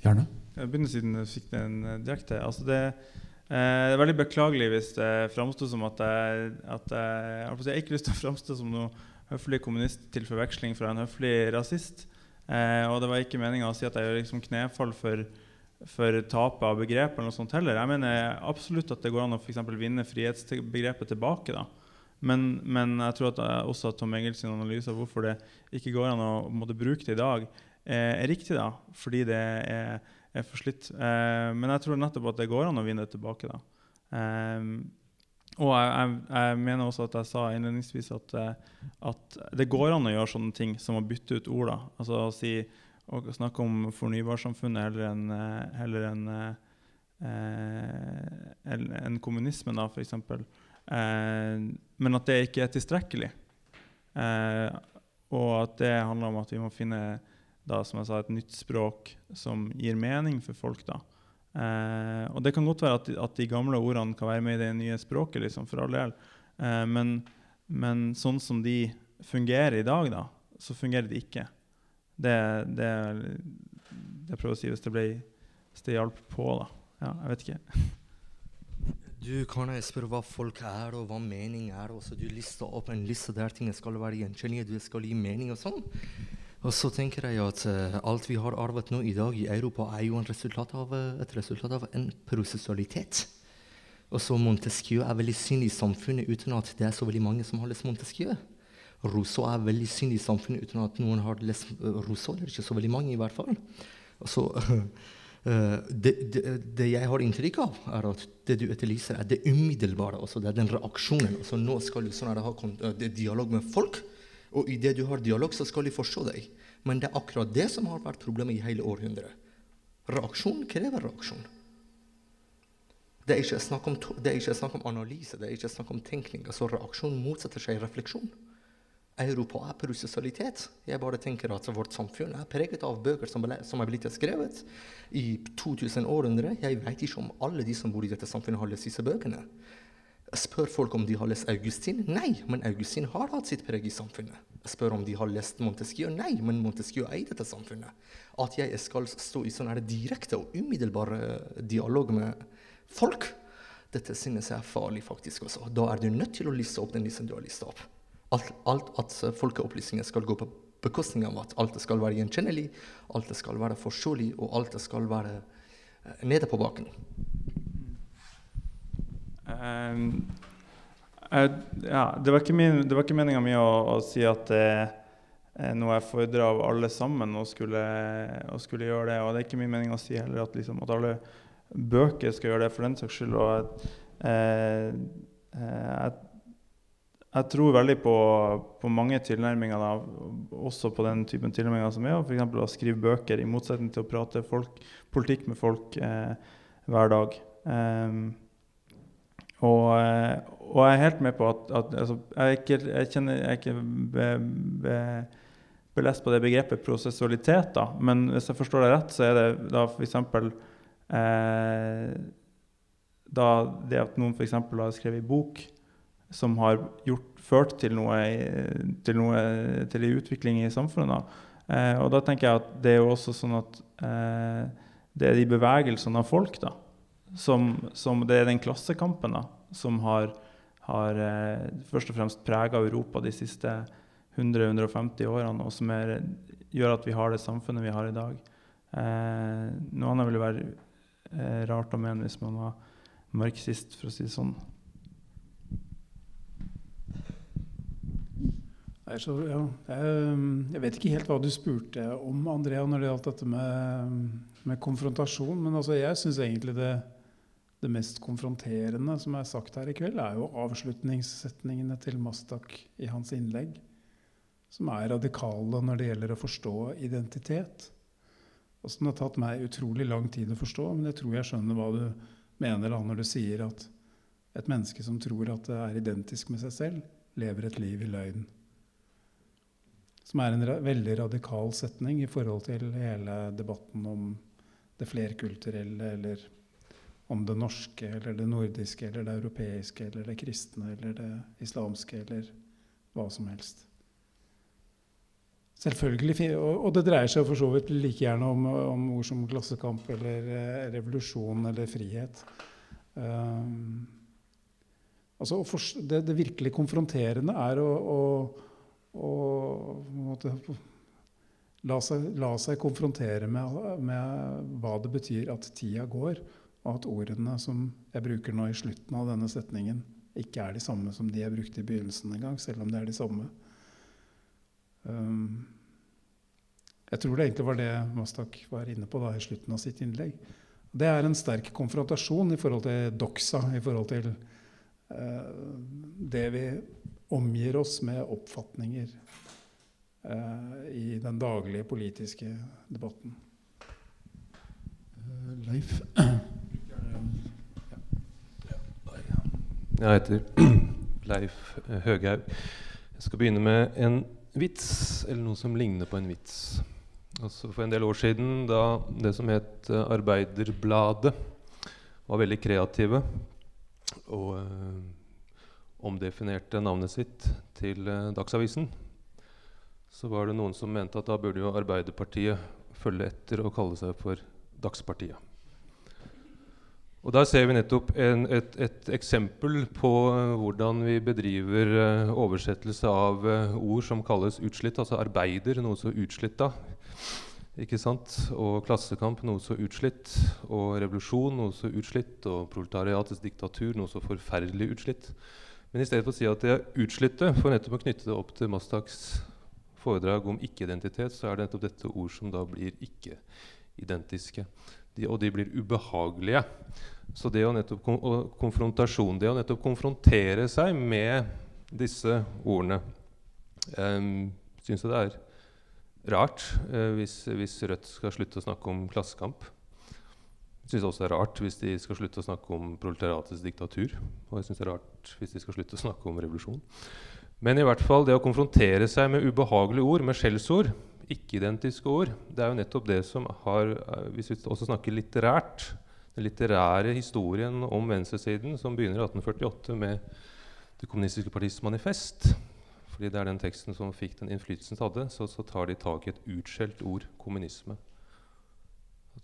Gjerne. Jeg begynner siden du fikk den direkte. Altså det Eh, det er veldig beklagelig hvis det framsto som at jeg, at jeg, jeg, jeg ikke lyst til å framstå som noe høflig kommunist til forveksling fra en høflig rasist. Eh, og det var ikke meninga å si at jeg gjør liksom knefall for, for tapet av begrep. eller noe sånt heller. Jeg mener absolutt at det går an å for vinne frihetsbegrepet tilbake. da. Men, men, jeg tror at også at Tom Engels analyse av hvorfor det ikke går an å måtte bruke det i dag, eh, er riktig. da, Fordi det er er forslitt. Eh, men jeg tror nettopp at det går an å vinne tilbake. da. Eh, og jeg, jeg, jeg, mener også at jeg sa innledningsvis at, eh, at, det går an å gjøre sånne ting som å bytte ut ord. da. Altså å si, snakke om fornybarsamfunnet heller enn heller en, en, en kommunisme, da, f.eks. Eh, men at det ikke er tilstrekkelig. Eh, og at det handler om at vi må finne da, som jeg sa, et nytt språk som gir mening for folk. da. Eh, og Det kan godt være at, at, de gamle ordene kan være med i det nye språket, liksom, for all del. Eh, men, men, sånn som de fungerer i dag, da, så fungerer de ikke. Det, det, det prøver å si hvis det, ble, hvis det hjalp på. da. Ja, jeg vet ikke. Du kan spørre hva folk er, og hva mening er. og så Du lister opp en liste der ting skal være gjenkjennelige, du skal gi mening og sånn. Og så tenker jeg at uh, alt vi har arvet nå i dag i Europa, er jo resultat av, uh, et resultat av en prosessualitet. Og så Montesquieu er veldig synlig i samfunnet uten at det er så veldig mange som har lest Montesquieu. Rousseau er veldig synlig i samfunnet uten at noen har lest uh, Rousseau. Eller ikke så veldig mange, i hvert fall. Og så, det, det, det, jeg har inntrykk av, er at det du etterlyser, er det umiddelbare. Altså det er den reaksjonen. Altså nå skal du sånn ha dialog med folk. Og idet du har dialog, så skal de forstå deg. Men det er akkurat det som har vært problemet i hele århundret. Reaksjon krever reaksjon. Det er ikke snakk om, det er ikke snakk om analyse, det er ikke snakk om tenkning. Altså Reaksjon motsetter seg refleksjon. Europa er prosessualitet. Jeg bare tenker at Vårt samfunn er preget av bøker som, ble, som er blitt skrevet i 2000 århundre. Jeg vet ikke om alle de som bor i dette samfunnet, har lest disse bøkene. Spør folk om de har lest Augustin. Nei, men Augustin har hatt sitt preg i samfunnet. Spør om de har lest Montesquieu. Nei, men Montesquieu eier dette samfunnet. At jeg skal stå i sånn direkte og umiddelbar eh, dialog med folk, dette synes jeg er farlig, faktisk. også. Da er du nødt til å liste opp den listen du har lista opp. Alt, alt at folkeopplysningen skal gå på bekostning av at alt skal være gjenkjennelig, alt skal være forståelig, og alt skal være eh, nede på baken. Um, uh, ja, det var ikke, min, meninga mi å, å, si at det, er noe jeg fordrer av alle sammen å skulle, skulle, gjøre det. Og det er ikke min mening å si heller at, liksom, at alle bøker skal gjøre det for den saks skyld. Og eh, eh, jeg, jeg, tror veldig på, på mange tilnærminger, da, også på den typen tilnærminger som er f.eks. å skrive bøker, i motsetning til å prate folk, politikk med folk eh, hver dag. Um, og, eh, og, jeg er helt med på at, at altså, jeg, ikke, jeg, kjenner, jeg er ikke be, be, belest på det begrepet prosessualitet. Da. Men hvis jeg forstår det rett, så er det da f.eks. Eh, da det at noen f.eks. har skrevet en bok som har gjort, ført til noe, til noe til en utvikling i samfunnet. Eh, og da tenker jeg at det er jo også sånn at eh, det er de bevegelsene av folk da, som, som det er den klassekampen da, som har, har eh, først og fremst prega Europa de siste 100-150 årene, og som er, gjør at vi har det samfunnet vi har i dag. Eh, noe annet ville være eh, rart å mene hvis man var marxist, for å si det sånn. Så, ja, jeg, jeg, vet ikke helt hva du spurte om, Andrea, når det gjaldt dette med, med konfrontasjon. Men altså, jeg syns egentlig det, det mest konfronterende som er sagt her i kveld, er jo avslutningssetningene til Mastak i hans innlegg, som er radikale når det gjelder å forstå identitet. Og som det har tatt meg utrolig lang tid å forstå, men jeg tror jeg skjønner hva du mener da når du sier at et menneske som tror at det er identisk med seg selv, lever et liv i løgn. Som er en ra veldig radikal setning i forhold til hele debatten om det flerkulturelle eller om det norske eller det nordiske eller det europeiske eller det kristne eller det islamske eller hva som helst. Selvfølgelig, Og det dreier seg for så vidt like gjerne om, om ord som klassekamp eller eh, revolusjon eller frihet. Um, altså, det, det, virkelig konfronterende er å, å, å måtte, la, seg, la, seg, konfrontere med, med hva det betyr at tida går og at ordene som jeg bruker nå i slutten av denne setningen, ikke er de samme som de jeg brukte i begynnelsen en gang, selv om det er de samme. Um, jeg tror det egentlig var det Mastak var inne på da i slutten av sitt innlegg. Det er en sterk konfrontasjon i forhold til doxa, i forhold til uh, det vi omgir oss med oppfatninger uh, i den daglige politiske debatten. Uh, Leif, Jeg heter Leif Høghaug. Jeg skal begynne med en vits, eller noe som ligner på en vits. Altså for en del år siden, da det som het uh, Arbeiderbladet, var veldig kreative og uh, omdefinerte navnet sitt til uh, Dagsavisen, så var det noen som mente at da burde jo Arbeiderpartiet følge etter og kalle seg for Dagspartiet. Og Der ser vi nettopp en, et, et, eksempel på uh, hvordan vi bedriver uh, oversettelse av uh, ord som kalles utslitt, altså arbeider, noe så utslitt da. Ikke sant? Og klassekamp, noe så utslitt. Og revolusjon, noe så utslitt. Og proletariatets diktatur, noe så forferdelig utslitt. Men i stedet for å si at det er utslitte, for nettopp å knytte det opp til Mastaks foredrag om ikke-identitet, så er det nettopp dette ord som da blir ikke-identiske og de blir ubehagelige. Så det å nettopp konfrontasjon, det å nettopp konfrontere seg med disse ordene um, Syns jeg det er rart uh, hvis, hvis, Rødt skal slutte å snakke om klassekamp. Jeg syns også det er rart hvis de skal slutte å snakke om proletariatets diktatur. Og jeg syns det er rart hvis de skal slutte å snakke om revolusjon. Men i hvert fall det å konfrontere seg med ubehagelige ord, med skjellsord, ikke-identiske ord. Det er jo nettopp det som har eh, Hvis vi også snakker litterært Den litterære historien om venstresiden som begynner i 1848 med Det kommunistiske partis manifest. Fordi det er den teksten som fikk den innflytelsen det hadde. Så, så, tar de tak i et utskjelt ord kommunisme.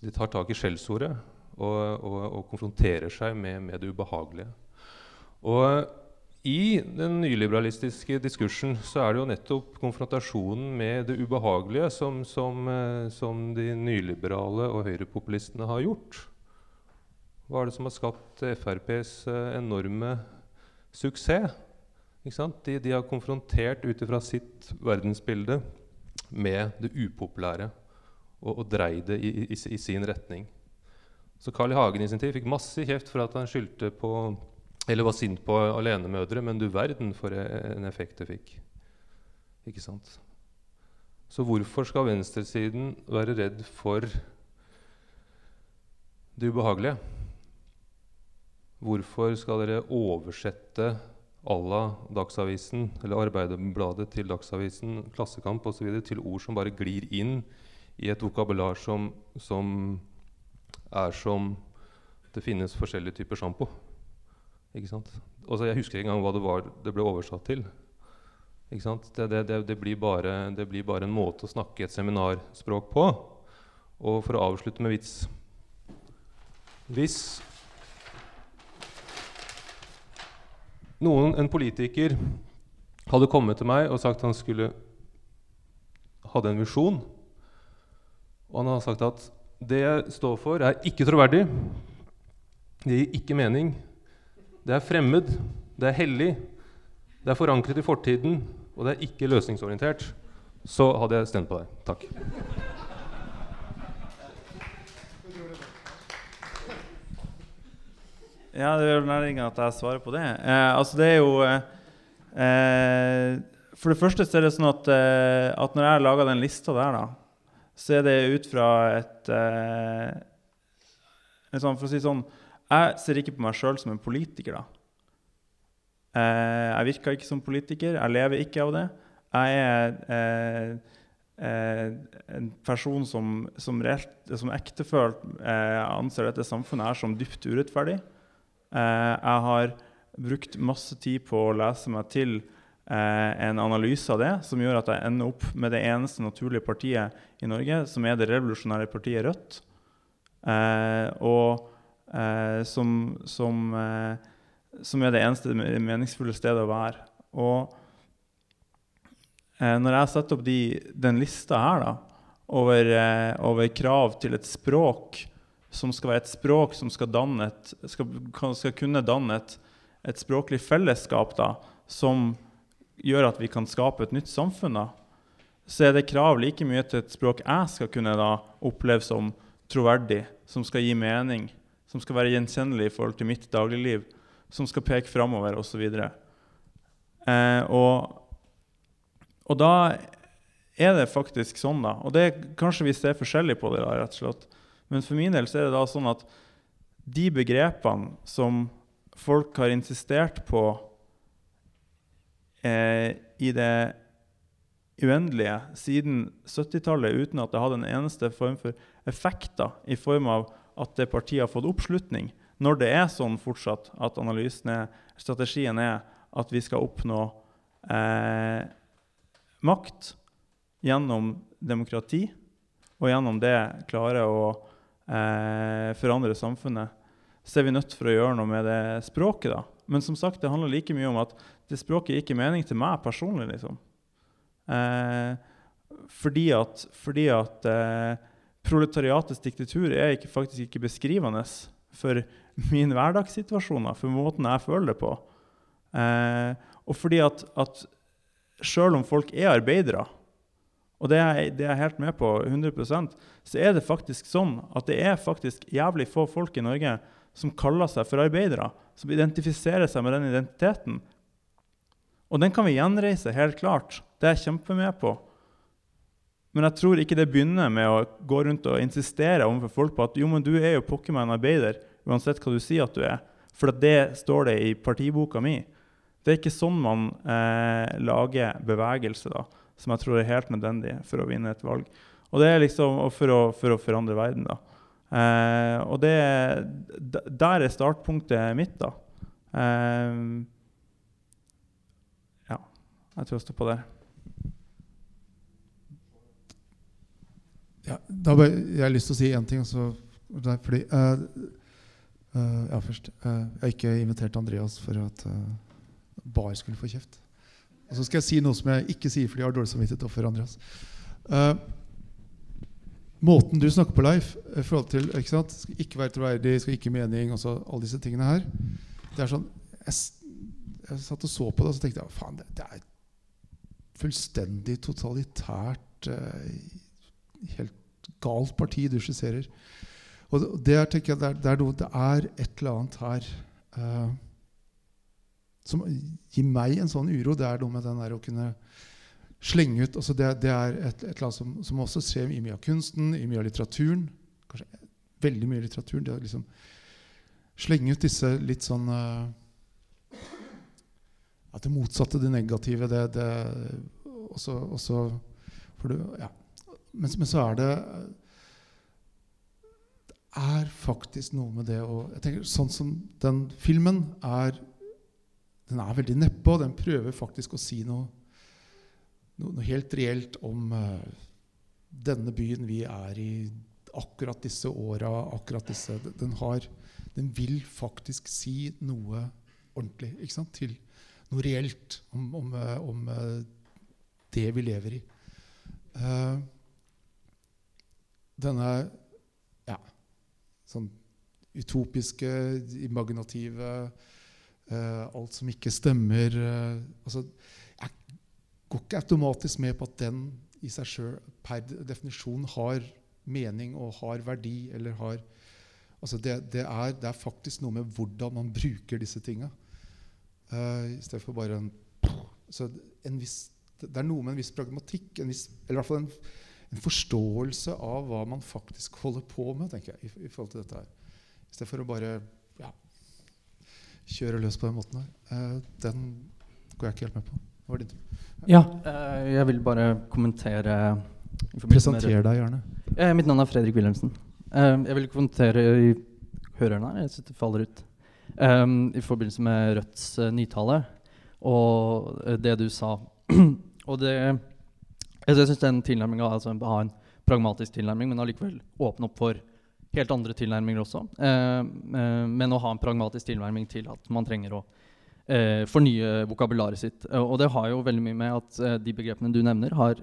De tar tak i skjellsordet og, og, og, konfronterer seg med, med det ubehagelige. Og i den nyliberalistiske diskursen så er det jo nettopp konfrontasjonen med det ubehagelige som, som, eh, som de nyliberale og høyrepopulistene har gjort. Hva er det som har skapt FrPs eh, enorme suksess? De, de, har konfrontert ut ifra sitt verdensbilde med det upopulære og, og dreid det i, i, i, sin retning. Så Carl I. Hagen i sin tid fikk masse kjeft for at han skyldte på eller var sint på alenemødre, men du verden for en effekt det fikk. Ikke sant? Så hvorfor skal venstresiden være redd for det ubehagelige? Hvorfor skal dere oversette Allah, Dagsavisen eller Arbeiderbladet til Dagsavisen, Klassekamp osv. til ord som bare glir inn i et vokabular som, som er som det finnes forskjellige typer sjampo? Ikke sant? Også, jeg husker ikke engang hva det var det ble oversatt til. Ikke sant? Det, det, det, det, blir bare, det blir bare en måte å snakke et seminarspråk på. Og for å avslutte med vits Hvis noen, en politiker, hadde kommet til meg og sagt han skulle hadde en visjon, og han hadde sagt at det jeg står for, er ikke troverdig, det gir ikke mening, det er fremmed, det er hellig, det er forankret i fortiden, og det er ikke løsningsorientert, så hadde jeg stemt på deg. Takk. Ja, det er ingen at jeg svarer på det. Eh, altså, det er jo eh, For det første så er det sånn at, eh, at når jeg laga den lista der, da, så er det ut fra et, eh, sånn, For å si sånn jeg ser ikke på meg sjøl som en politiker. da. Eh, jeg virker ikke som politiker. Jeg lever ikke av det. Jeg er eh, eh, en person som, som, som ektefølt eh, anser dette samfunnet her som dypt urettferdig. Jeg har brukt masse tid på å lese meg til en analyse av det, som gjør at jeg ender opp med det eneste naturlige partiet i Norge, som er det revolusjonære partiet Rødt. og eh, som, som, eh, som, er det eneste meningsfulle stedet å være. Og eh, når jeg setter opp de, den lista her da, over, eh, over, krav til et språk som skal være et språk som skal, et, skal, skal kunne danne et, et, språklig fellesskap da, som gjør at vi kan skape et nytt samfunn, da, så er det krav like mye til et språk jeg skal kunne da oppleve som troverdig, som skal gi mening, som skal være gjenkjennelig i forhold til mitt dagligliv, som skal peke framover osv. Eh, og, og da er det faktisk sånn, da. Og det, kanskje vi ser forskjellig på det, da, rett og slett. Men for min del så er det da sånn at de begrepene som folk har insistert på eh, i det uendelige siden 70-tallet uten at det hadde en eneste form for effekter i form av at det partiet har fått oppslutning, når det er sånn fortsatt at analysen er, strategien er at vi skal oppnå eh, makt gjennom demokrati, og gjennom det klare å eh, forandre samfunnet, så er vi nødt for å gjøre noe med det språket. da. Men som sagt, det handler like mye om at det språket gir ikke mening til meg personlig. liksom. Eh, fordi at, fordi at eh, proletariatets diktatur er ikke, faktisk ikke beskrivende for min hverdagssituasjon, for måten jeg føler det på. Eh, og fordi at, at selv om folk er arbeidere, og det er, det er jeg helt med på 100% så er det faktisk sånn at det er faktisk jævlig få folk i Norge som kaller seg for arbeidere, som identifiserer seg med den identiteten. Og den kan vi gjenreise, helt klart. Det er jeg kjempemed på. Men jeg tror ikke det begynner med å gå rundt og insistere overfor folk på at jo, men du er jo pokker meg en arbeider, uansett hva du sier at du er. For det står det i partiboka mi. Det er ikke sånn man eh, lager bevegelse, da, som jeg tror er helt nødvendig for å vinne et valg. Og det er liksom for å, for å forandre verden. da. Eh, og det, der er startpunktet mitt. da. Eh, ja, jeg tror jeg står på der. Ja, har jeg lyst til å si én ting. Altså, fordi, uh, uh, ja, først, uh, jeg har ikke invitert Andreas for at Bar skulle få kjeft. Og så skal jeg si noe som jeg ikke sier fordi jeg har dårlig samvittighet overfor Andreas. måten du snakker på, Leif, i forhold til ikke, sant? Skal ikke være troverdig, skal ikke mening, altså alle disse tingene her Det er sånn Jeg, jeg satt og så på det, og så tenkte jeg faen, det, det er fullstendig totalitært helt, galt parti du skisserer. Og det, er, tenker jeg, det er, det er, noe, det er et eller annet her eh, som gir meg en sånn uro. Det er noe med den der å kunne slenge ut altså det, det, er et, et eller annet som, som, også skjer i mye av kunsten, i mye av litteraturen. Kanskje veldig mye litteratur. Det å liksom slenge ut disse litt sånn eh, at Det motsatte, det negative, det, det også, også for du, ja. Men, men, så er det Det er faktisk noe med det å jeg tenker Sånn som den filmen er Den er veldig nedpå. Den prøver faktisk å si noe, noe, noe helt reelt om uh, denne byen vi er i akkurat disse åra, akkurat disse den, har, den vil faktisk si noe ordentlig ikke sant, til noe reelt om, om, eh, om eh, det vi lever i. Uh, denne ja, sånn utopiske, imaginative uh, Alt som ikke stemmer uh, altså, Jeg går ikke automatisk med på at den i seg sjøl per definisjon har mening og har verdi. eller har altså det, det, er, det, er, faktisk noe med hvordan man bruker disse tinga. Uh, I bare en, en viss, Det er noe med en viss pragmatikk, en viss, eller i hvert fall en, en, forståelse av hva man faktisk holder på med, tenker jeg, i, i forhold til dette her. I stedet for å bare ja, kjøre løs på den måten her. Eh, den går jeg ikke helt med på. Hva var din tur? Ja, eh, jeg vil bare kommentere Presenter deg gjerne. mitt navn er Fredrik Wilhelmsen. jeg vil kommentere i høreren her? Jeg syns det faller ut. Um, i forbindelse med Rødts uh, nytale og uh, det du sa. og det Jeg syns den tilnærminga altså, ha en pragmatisk tilnærming, men allikevel åpne opp for helt andre tilnærminger også. Uh, men å ha en pragmatisk tilnærming til at man trenger å fornye vokabularet sitt. og det har jo veldig mye med at de begrepene du nevner, har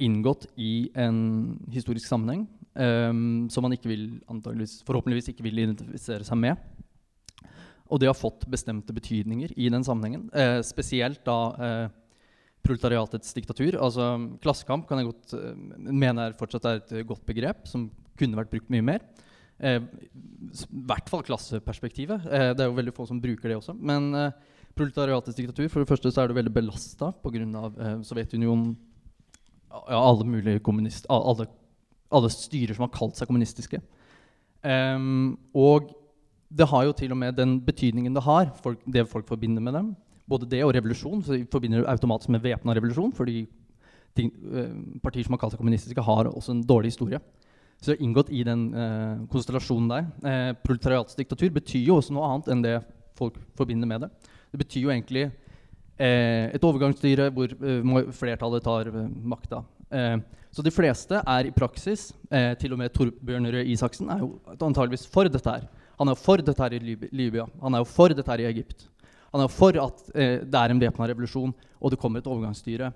inngått i en historisk sammenheng um, som man ikke vil, forhåpentligvis ikke vil identifisere seg med. Og det har fått bestemte betydninger i den sammenhengen. Eh, spesielt da eh, proletariatets diktatur. Altså Klassekamp kan jeg godt uh, mene er fortsatt er et godt begrep som kunne vært brukt mye mer. I eh, hvert fall klasseperspektivet. Eh, det er jo veldig få som bruker det også. Men eh, proletariatets diktatur for det første så er det veldig belasta pga. Eh, Sovjetunionen. Ja, alle mulige kommunist... Alle, alle, styrer som har kalt seg kommunistiske. Um, og det har jo til og med den betydningen det har, folk, det folk forbinder med dem. Både det og revolusjon. så forbinder forbinder automatisk med væpna revolusjon. fordi ting, uh, partier som har kalt seg kommunistiske, har også en dårlig historie. Så det har inngått i den uh, konstellasjonen der. Uh, proletariatets diktatur betyr jo også noe annet enn det folk forbinder med det. Det betyr jo egentlig et overgangsstyre hvor flertallet tar makta. så de fleste er i praksis, til og med Torbjørn Røe Isaksen, er jo antageligvis for dette her. Han er jo for dette her i Libya. Han er jo for dette her i Egypt. Han er for at eh, det er en væpna revolusjon, og det kommer et overgangsstyre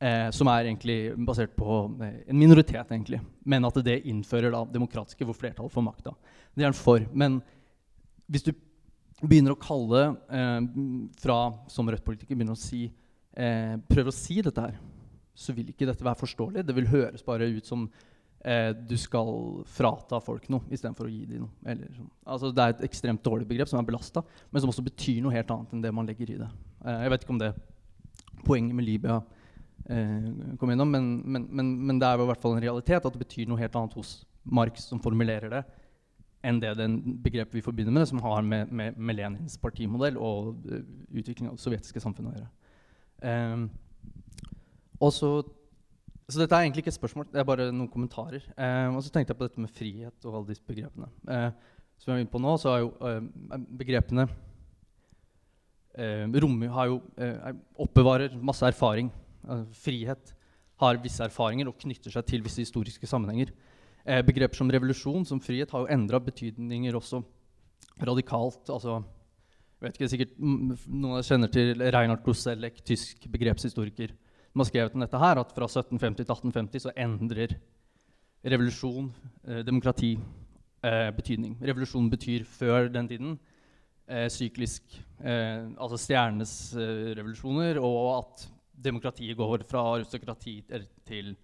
eh, som er egentlig basert på eh, en minoritet, egentlig. Men at det innfører da demokratiske hvor flertallet får makta. Det er han for. Men hvis du begynner å kalle eh, fra som Rødt-politiker begynner å si eh, prøver å si dette her, så vil ikke dette være forståelig. Det vil høres bare ut som eh, du skal frata folk noe istedenfor å gi dem noe. Eller, sånn. altså, det er et ekstremt dårlig begrep som er belasta, men som også betyr noe helt annet enn det man legger i det. Eh, jeg vet ikke om det poenget med Libya eh, kom innom, men, men, men, men, det er jo i hvert fall en realitet at det betyr noe helt annet hos Marx som formulerer det, enn det den begrepet vi forbinder med det, som har med, med, med Lenins partimodell og uh, utvikling av det sovjetiske samfunnet å gjøre. Um, og så så dette er egentlig ikke et spørsmål, det er bare noen kommentarer. Eh, og så tenkte jeg på dette med frihet og alle disse begrepene. Eh, som jeg er inne på nå, så er jo eh, begrepene eh, rommet har jo, eh, oppbevarer masse erfaring. frihet har visse erfaringer og knytter seg til visse historiske sammenhenger. Eh, begreper som revolusjon, som frihet, har jo endra betydninger også radikalt. altså jeg vet ikke, sikkert Noen av dere kjenner til Reinhard Koselleck, tysk begrepshistoriker som har skrevet om dette her, at fra 1750 til 1850 så endrer revolusjon, eh, demokrati, eh, betydning. Revolusjon betyr før den tiden eh, syklisk, eh, altså stjernenes eh, revolusjoner, og at demokratiet går fra aristokrati til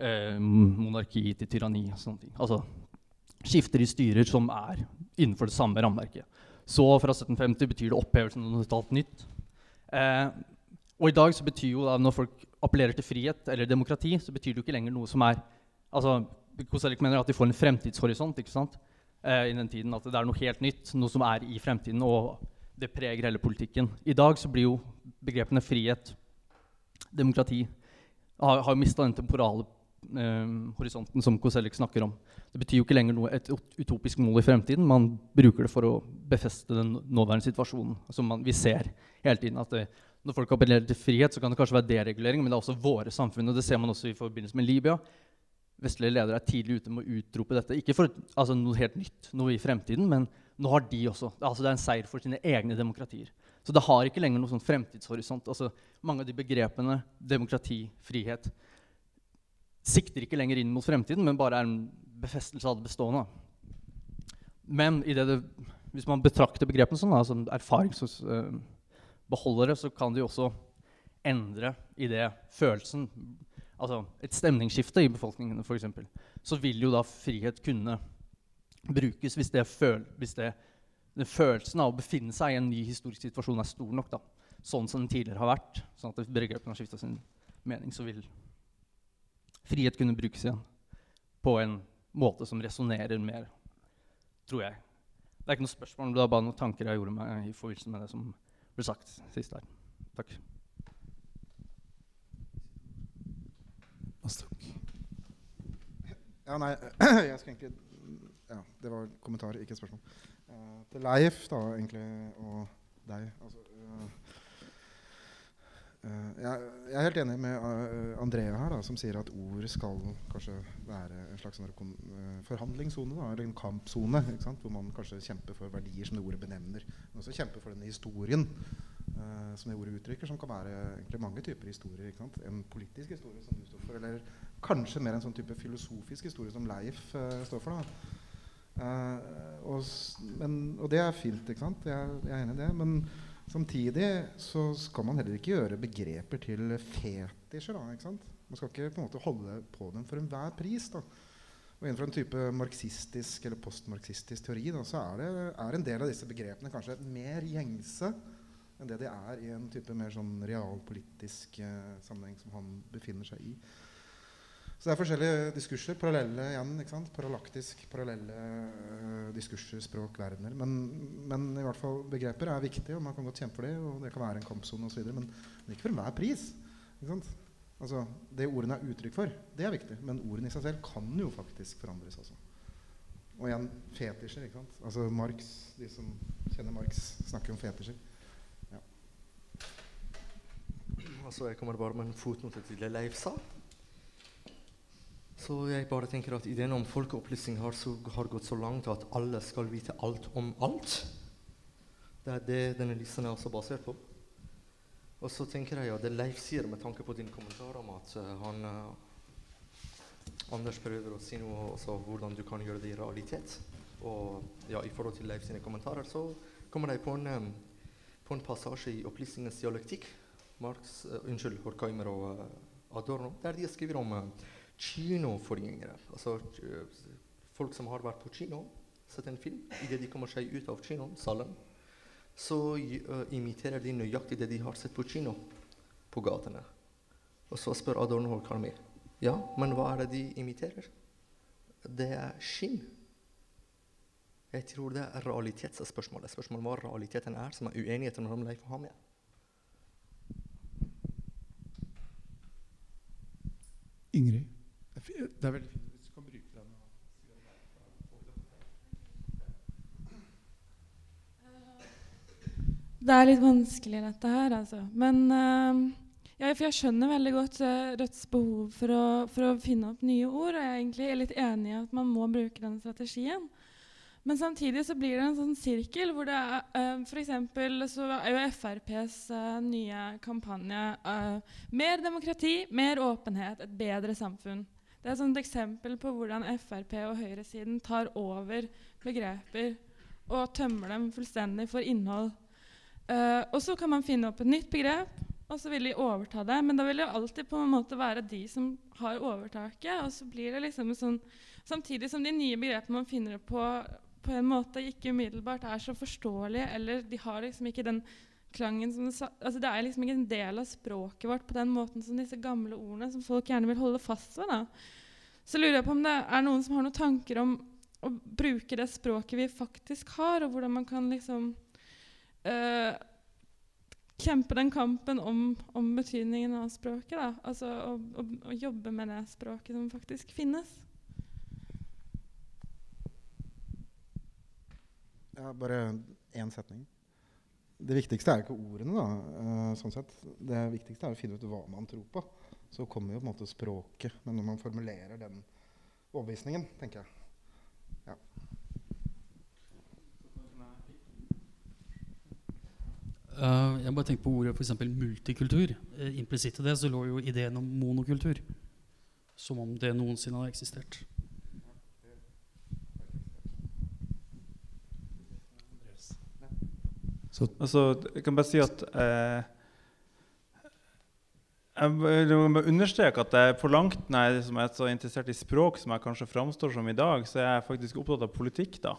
eh, monarki til tyranni og sånne ting. Altså skifter i styrer som er innenfor det samme rammeverket. Så fra 1750 betyr det opphevelsen av noe totalt nytt. Og i dag så betyr jo da, når folk appellerer til frihet eller demokrati, så betyr det jo ikke lenger noe som er altså, Koselik mener at de får en fremtidshorisont ikke sant? Eh, i den tiden. At det er noe helt nytt, noe som er i fremtiden. Og det preger hele politikken. I dag så blir jo begrepene frihet, demokrati har, har mista den temporale eh, horisonten som Koselik snakker om. Det betyr jo ikke lenger noe, et utopisk mål i fremtiden. Man bruker det for å befeste den nåværende situasjonen. som man, vi ser hele tiden at det, Når folk appellerer til frihet, så kan det kanskje være deregulering, men det er også våre samfunn. og Det ser man også i forbindelse med Libya. Vestlige ledere er tidlig ute med å utrope dette. Ikke for altså, noe helt nytt, noe i fremtiden, men nå har de også. Altså, det er en seier for sine egne demokratier. Så det har ikke lenger noen sånn fremtidshorisont. Altså, mange av de begrepene, demokrati, frihet, sikter ikke lenger inn mot fremtiden, men bare er en befestelse av det bestående. Men det, hvis man betrakter begrepene sånn, som det, så kan de også endre i det følelsen Altså et stemningsskifte i befolkningen, f.eks. Så vil jo da frihet kunne brukes hvis, det føl, hvis det, den følelsen av å befinne seg i en ny historisk situasjon er stor nok. da, Sånn som den tidligere har vært. sånn at begrepene har skifta sin mening, så vil frihet kunne brukes igjen på en måte som resonnerer mer, tror jeg. Det er ikke noe spørsmål, det er bare noen tanker jeg gjorde meg i forbindelse med det som ble sagt sist her. Takk. Ja, nei, jeg skal egentlig Ja, det var kommentar, ikke spørsmål. Uh, til Leif, da, egentlig, og deg. Altså, uh, Uh, jeg, jeg, er helt enig med uh, Andrea her, da, som sier at ord skal kanskje være en slags sånn, uh, forhandlingssone, eller en kampsone, hvor man kanskje kjemper for verdier som det ordet benevner. Men også kjemper for denne historien som det ordet uttrykker, som kan være egentlig mange typer historier. En politisk historie, som du står for, eller kanskje mer en sånn type filosofisk historie som Leif står for. Og, men, og, det er fint, ikke sant? Jeg, jeg er enig i det. men Samtidig så skal man heller ikke gjøre begreper til fetisjer. Man skal ikke på en måte holde på dem for enhver pris. Da. Og Innenfor en type marxistisk eller postmarxistisk teori da, så er, det, er, en del av disse begrepene kanskje mer gjengse enn det de er i en type mer sånn realpolitisk eh, sammenheng som han befinner seg i. Så det er forskjellige diskurser. Parallelle igjen. ikke sant? Parallaktisk, parallelle uh, diskurser, språk, verdener. Men, men, i hvert fall begreper er viktige, og man kan godt kjempe for det. Og det kan være en kampsone osv. Men, men ikke for enhver pris. ikke sant? Altså, Det ordene er uttrykk for, det er viktig. Men ordene i seg selv kan jo faktisk forandres også. Og igjen fetisjer. ikke sant? Altså Marx, De som kjenner Marx, snakker om fetisjer. Ja. Altså, jeg kommer bare med en fotnote til det Leif sa. Så jeg bare tenker at ideen om folkeopplysning har, så, har, gått så langt at alle skal vite alt om alt. Det er det denne listen er også basert på. Og så tenker jeg at det Leif sier, med tanke på din kommentar om at uh, han uh, Anders prøver å si noe også hvordan du kan gjøre det i realitet. Og ja, i forhold til Leif sine kommentarer så kommer de på en, um, på en passasje i opplysningens dialektikk, Marx, uh, unnskyld, Horkheimer og Adorno, der de skriver om kinoforgjengere. Altså folk som har vært på kino, sett en film. Idet de kommer seg ut av kinoen, salen, så uh, imiterer de nøyaktig det de har sett på kino på gatene. Og så spør Adorno Karmi ja, men hva er det de imiterer. Det er skinn. Jeg tror det er realitetsspørsmålet. Spørsmålet hva realiteten er, som er uenigheten mellom Leif og Hamia. Ingrid? Det er veldig fint hvis du kan bruke den. Det er litt vanskelig, dette her, altså. Men uh, ja, jeg skjønner veldig godt uh, Rødts behov for å, for å, finne opp nye ord. Og jeg er egentlig litt enig i at man må bruke den strategien. Men samtidig så blir det en sånn sirkel hvor det er uh, F.eks. så er jo FrPs uh, nye kampanje mer demokrati, mer åpenhet, et bedre samfunn. Det er et eksempel på hvordan Frp og høyresiden tar over begreper og tømmer dem fullstendig for innhold. Uh, og så kan man finne opp et nytt begrep og så vil de overta det. Men da vil det alltid på en måte være de som har overtaket. Og så blir det liksom sånn Samtidig som de nye begrepene man finner på, på en måte ikke umiddelbart er så forståelige, eller de har liksom ikke den klangen som det, altså det er liksom ikke en del av språket vårt på den måten som disse gamle ordene som folk gjerne vil holde fast ved. da. Så lurer jeg på om det er noen som har noen tanker om å bruke det språket vi faktisk har, og hvordan man kan liksom øh, kjempe den kampen om, om betydningen av språket. Da. Altså å, å, å, jobbe med det språket som faktisk finnes. Ja, bare én setning. Det viktigste er ikke ordene. da, uh, sånn sett. Det viktigste er å finne ut hva man tror på. Så kommer jo på en måte språket. Men når man formulerer den overbevisningen, tenker jeg ja. Uh, jeg bare tenker på ordet f.eks. multikultur. Uh, Implisitt i det så lå jo ideen om monokultur. Som om det noensinne hadde eksistert. Så. Altså, jeg kan bare si at eh, Jeg må understreke at jeg, for langt når jeg er så interessert i språk som jeg kanskje framstår som i dag, så er jeg faktisk opptatt av politikk. da.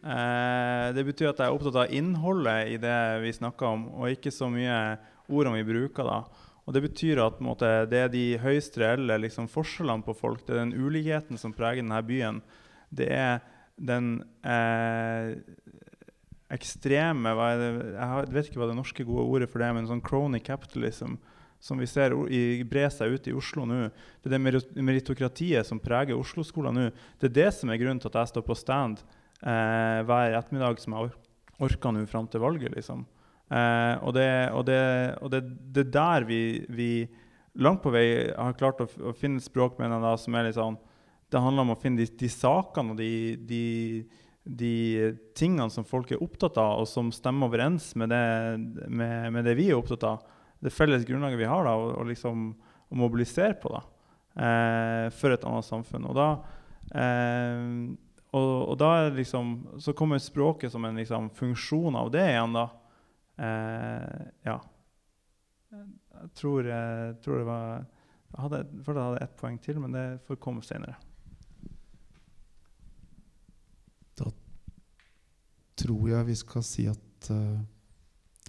Eh, det betyr at jeg er opptatt av innholdet i det vi snakker om, og ikke så mye ordene vi bruker. da. Og Det betyr at måte, det er de høyst reelle liksom, forskjellene på folk, det er den ulikheten som preger denne byen. Det er den eh, ekstreme det, Jeg vet ikke hva det norske gode ordet for det er, men sånn crony capitalism som vi ser bre seg ut i Oslo nå. Det er det meritokratiet som preger Oslo-skolen nå. Det er det som er grunnen til at jeg står på stand eh, hver ettermiddag som jeg orker nå fram til valget. liksom. Eh, og det, og det, og det, det der vi, vi, langt på vei har klart å, å finne språk med da, som er litt sånn Det handler om å finne de, de sakene og de, de, de, tingene som folk er opptatt av, og som stemmer overens med det, med, med det vi er opptatt av. Det felles grunnlaget vi har, da, og, liksom å mobilisere på da, eh, for et annet samfunn. Og da eh, og, og da liksom, så kommer språket som en liksom, funksjon av det igjen, da. Eh, ja. Jeg tror, jeg tror, det var hadde, jeg følte jeg hadde ett poeng til, men det får komme senere. Da tror jeg vi skal si at uh,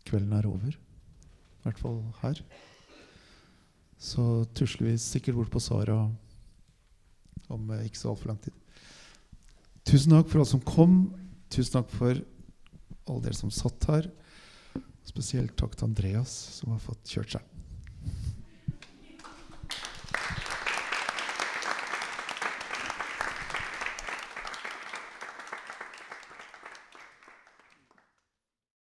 kvelden er over. I hvert fall her. Så tusler vi sikkert bort på Sara om uh, ikke så altfor lang tid. Tusen takk for alle som kom. Tusen takk for alle dere som satt her. Spesielt takk til Andreas, som har fått kjørt seg.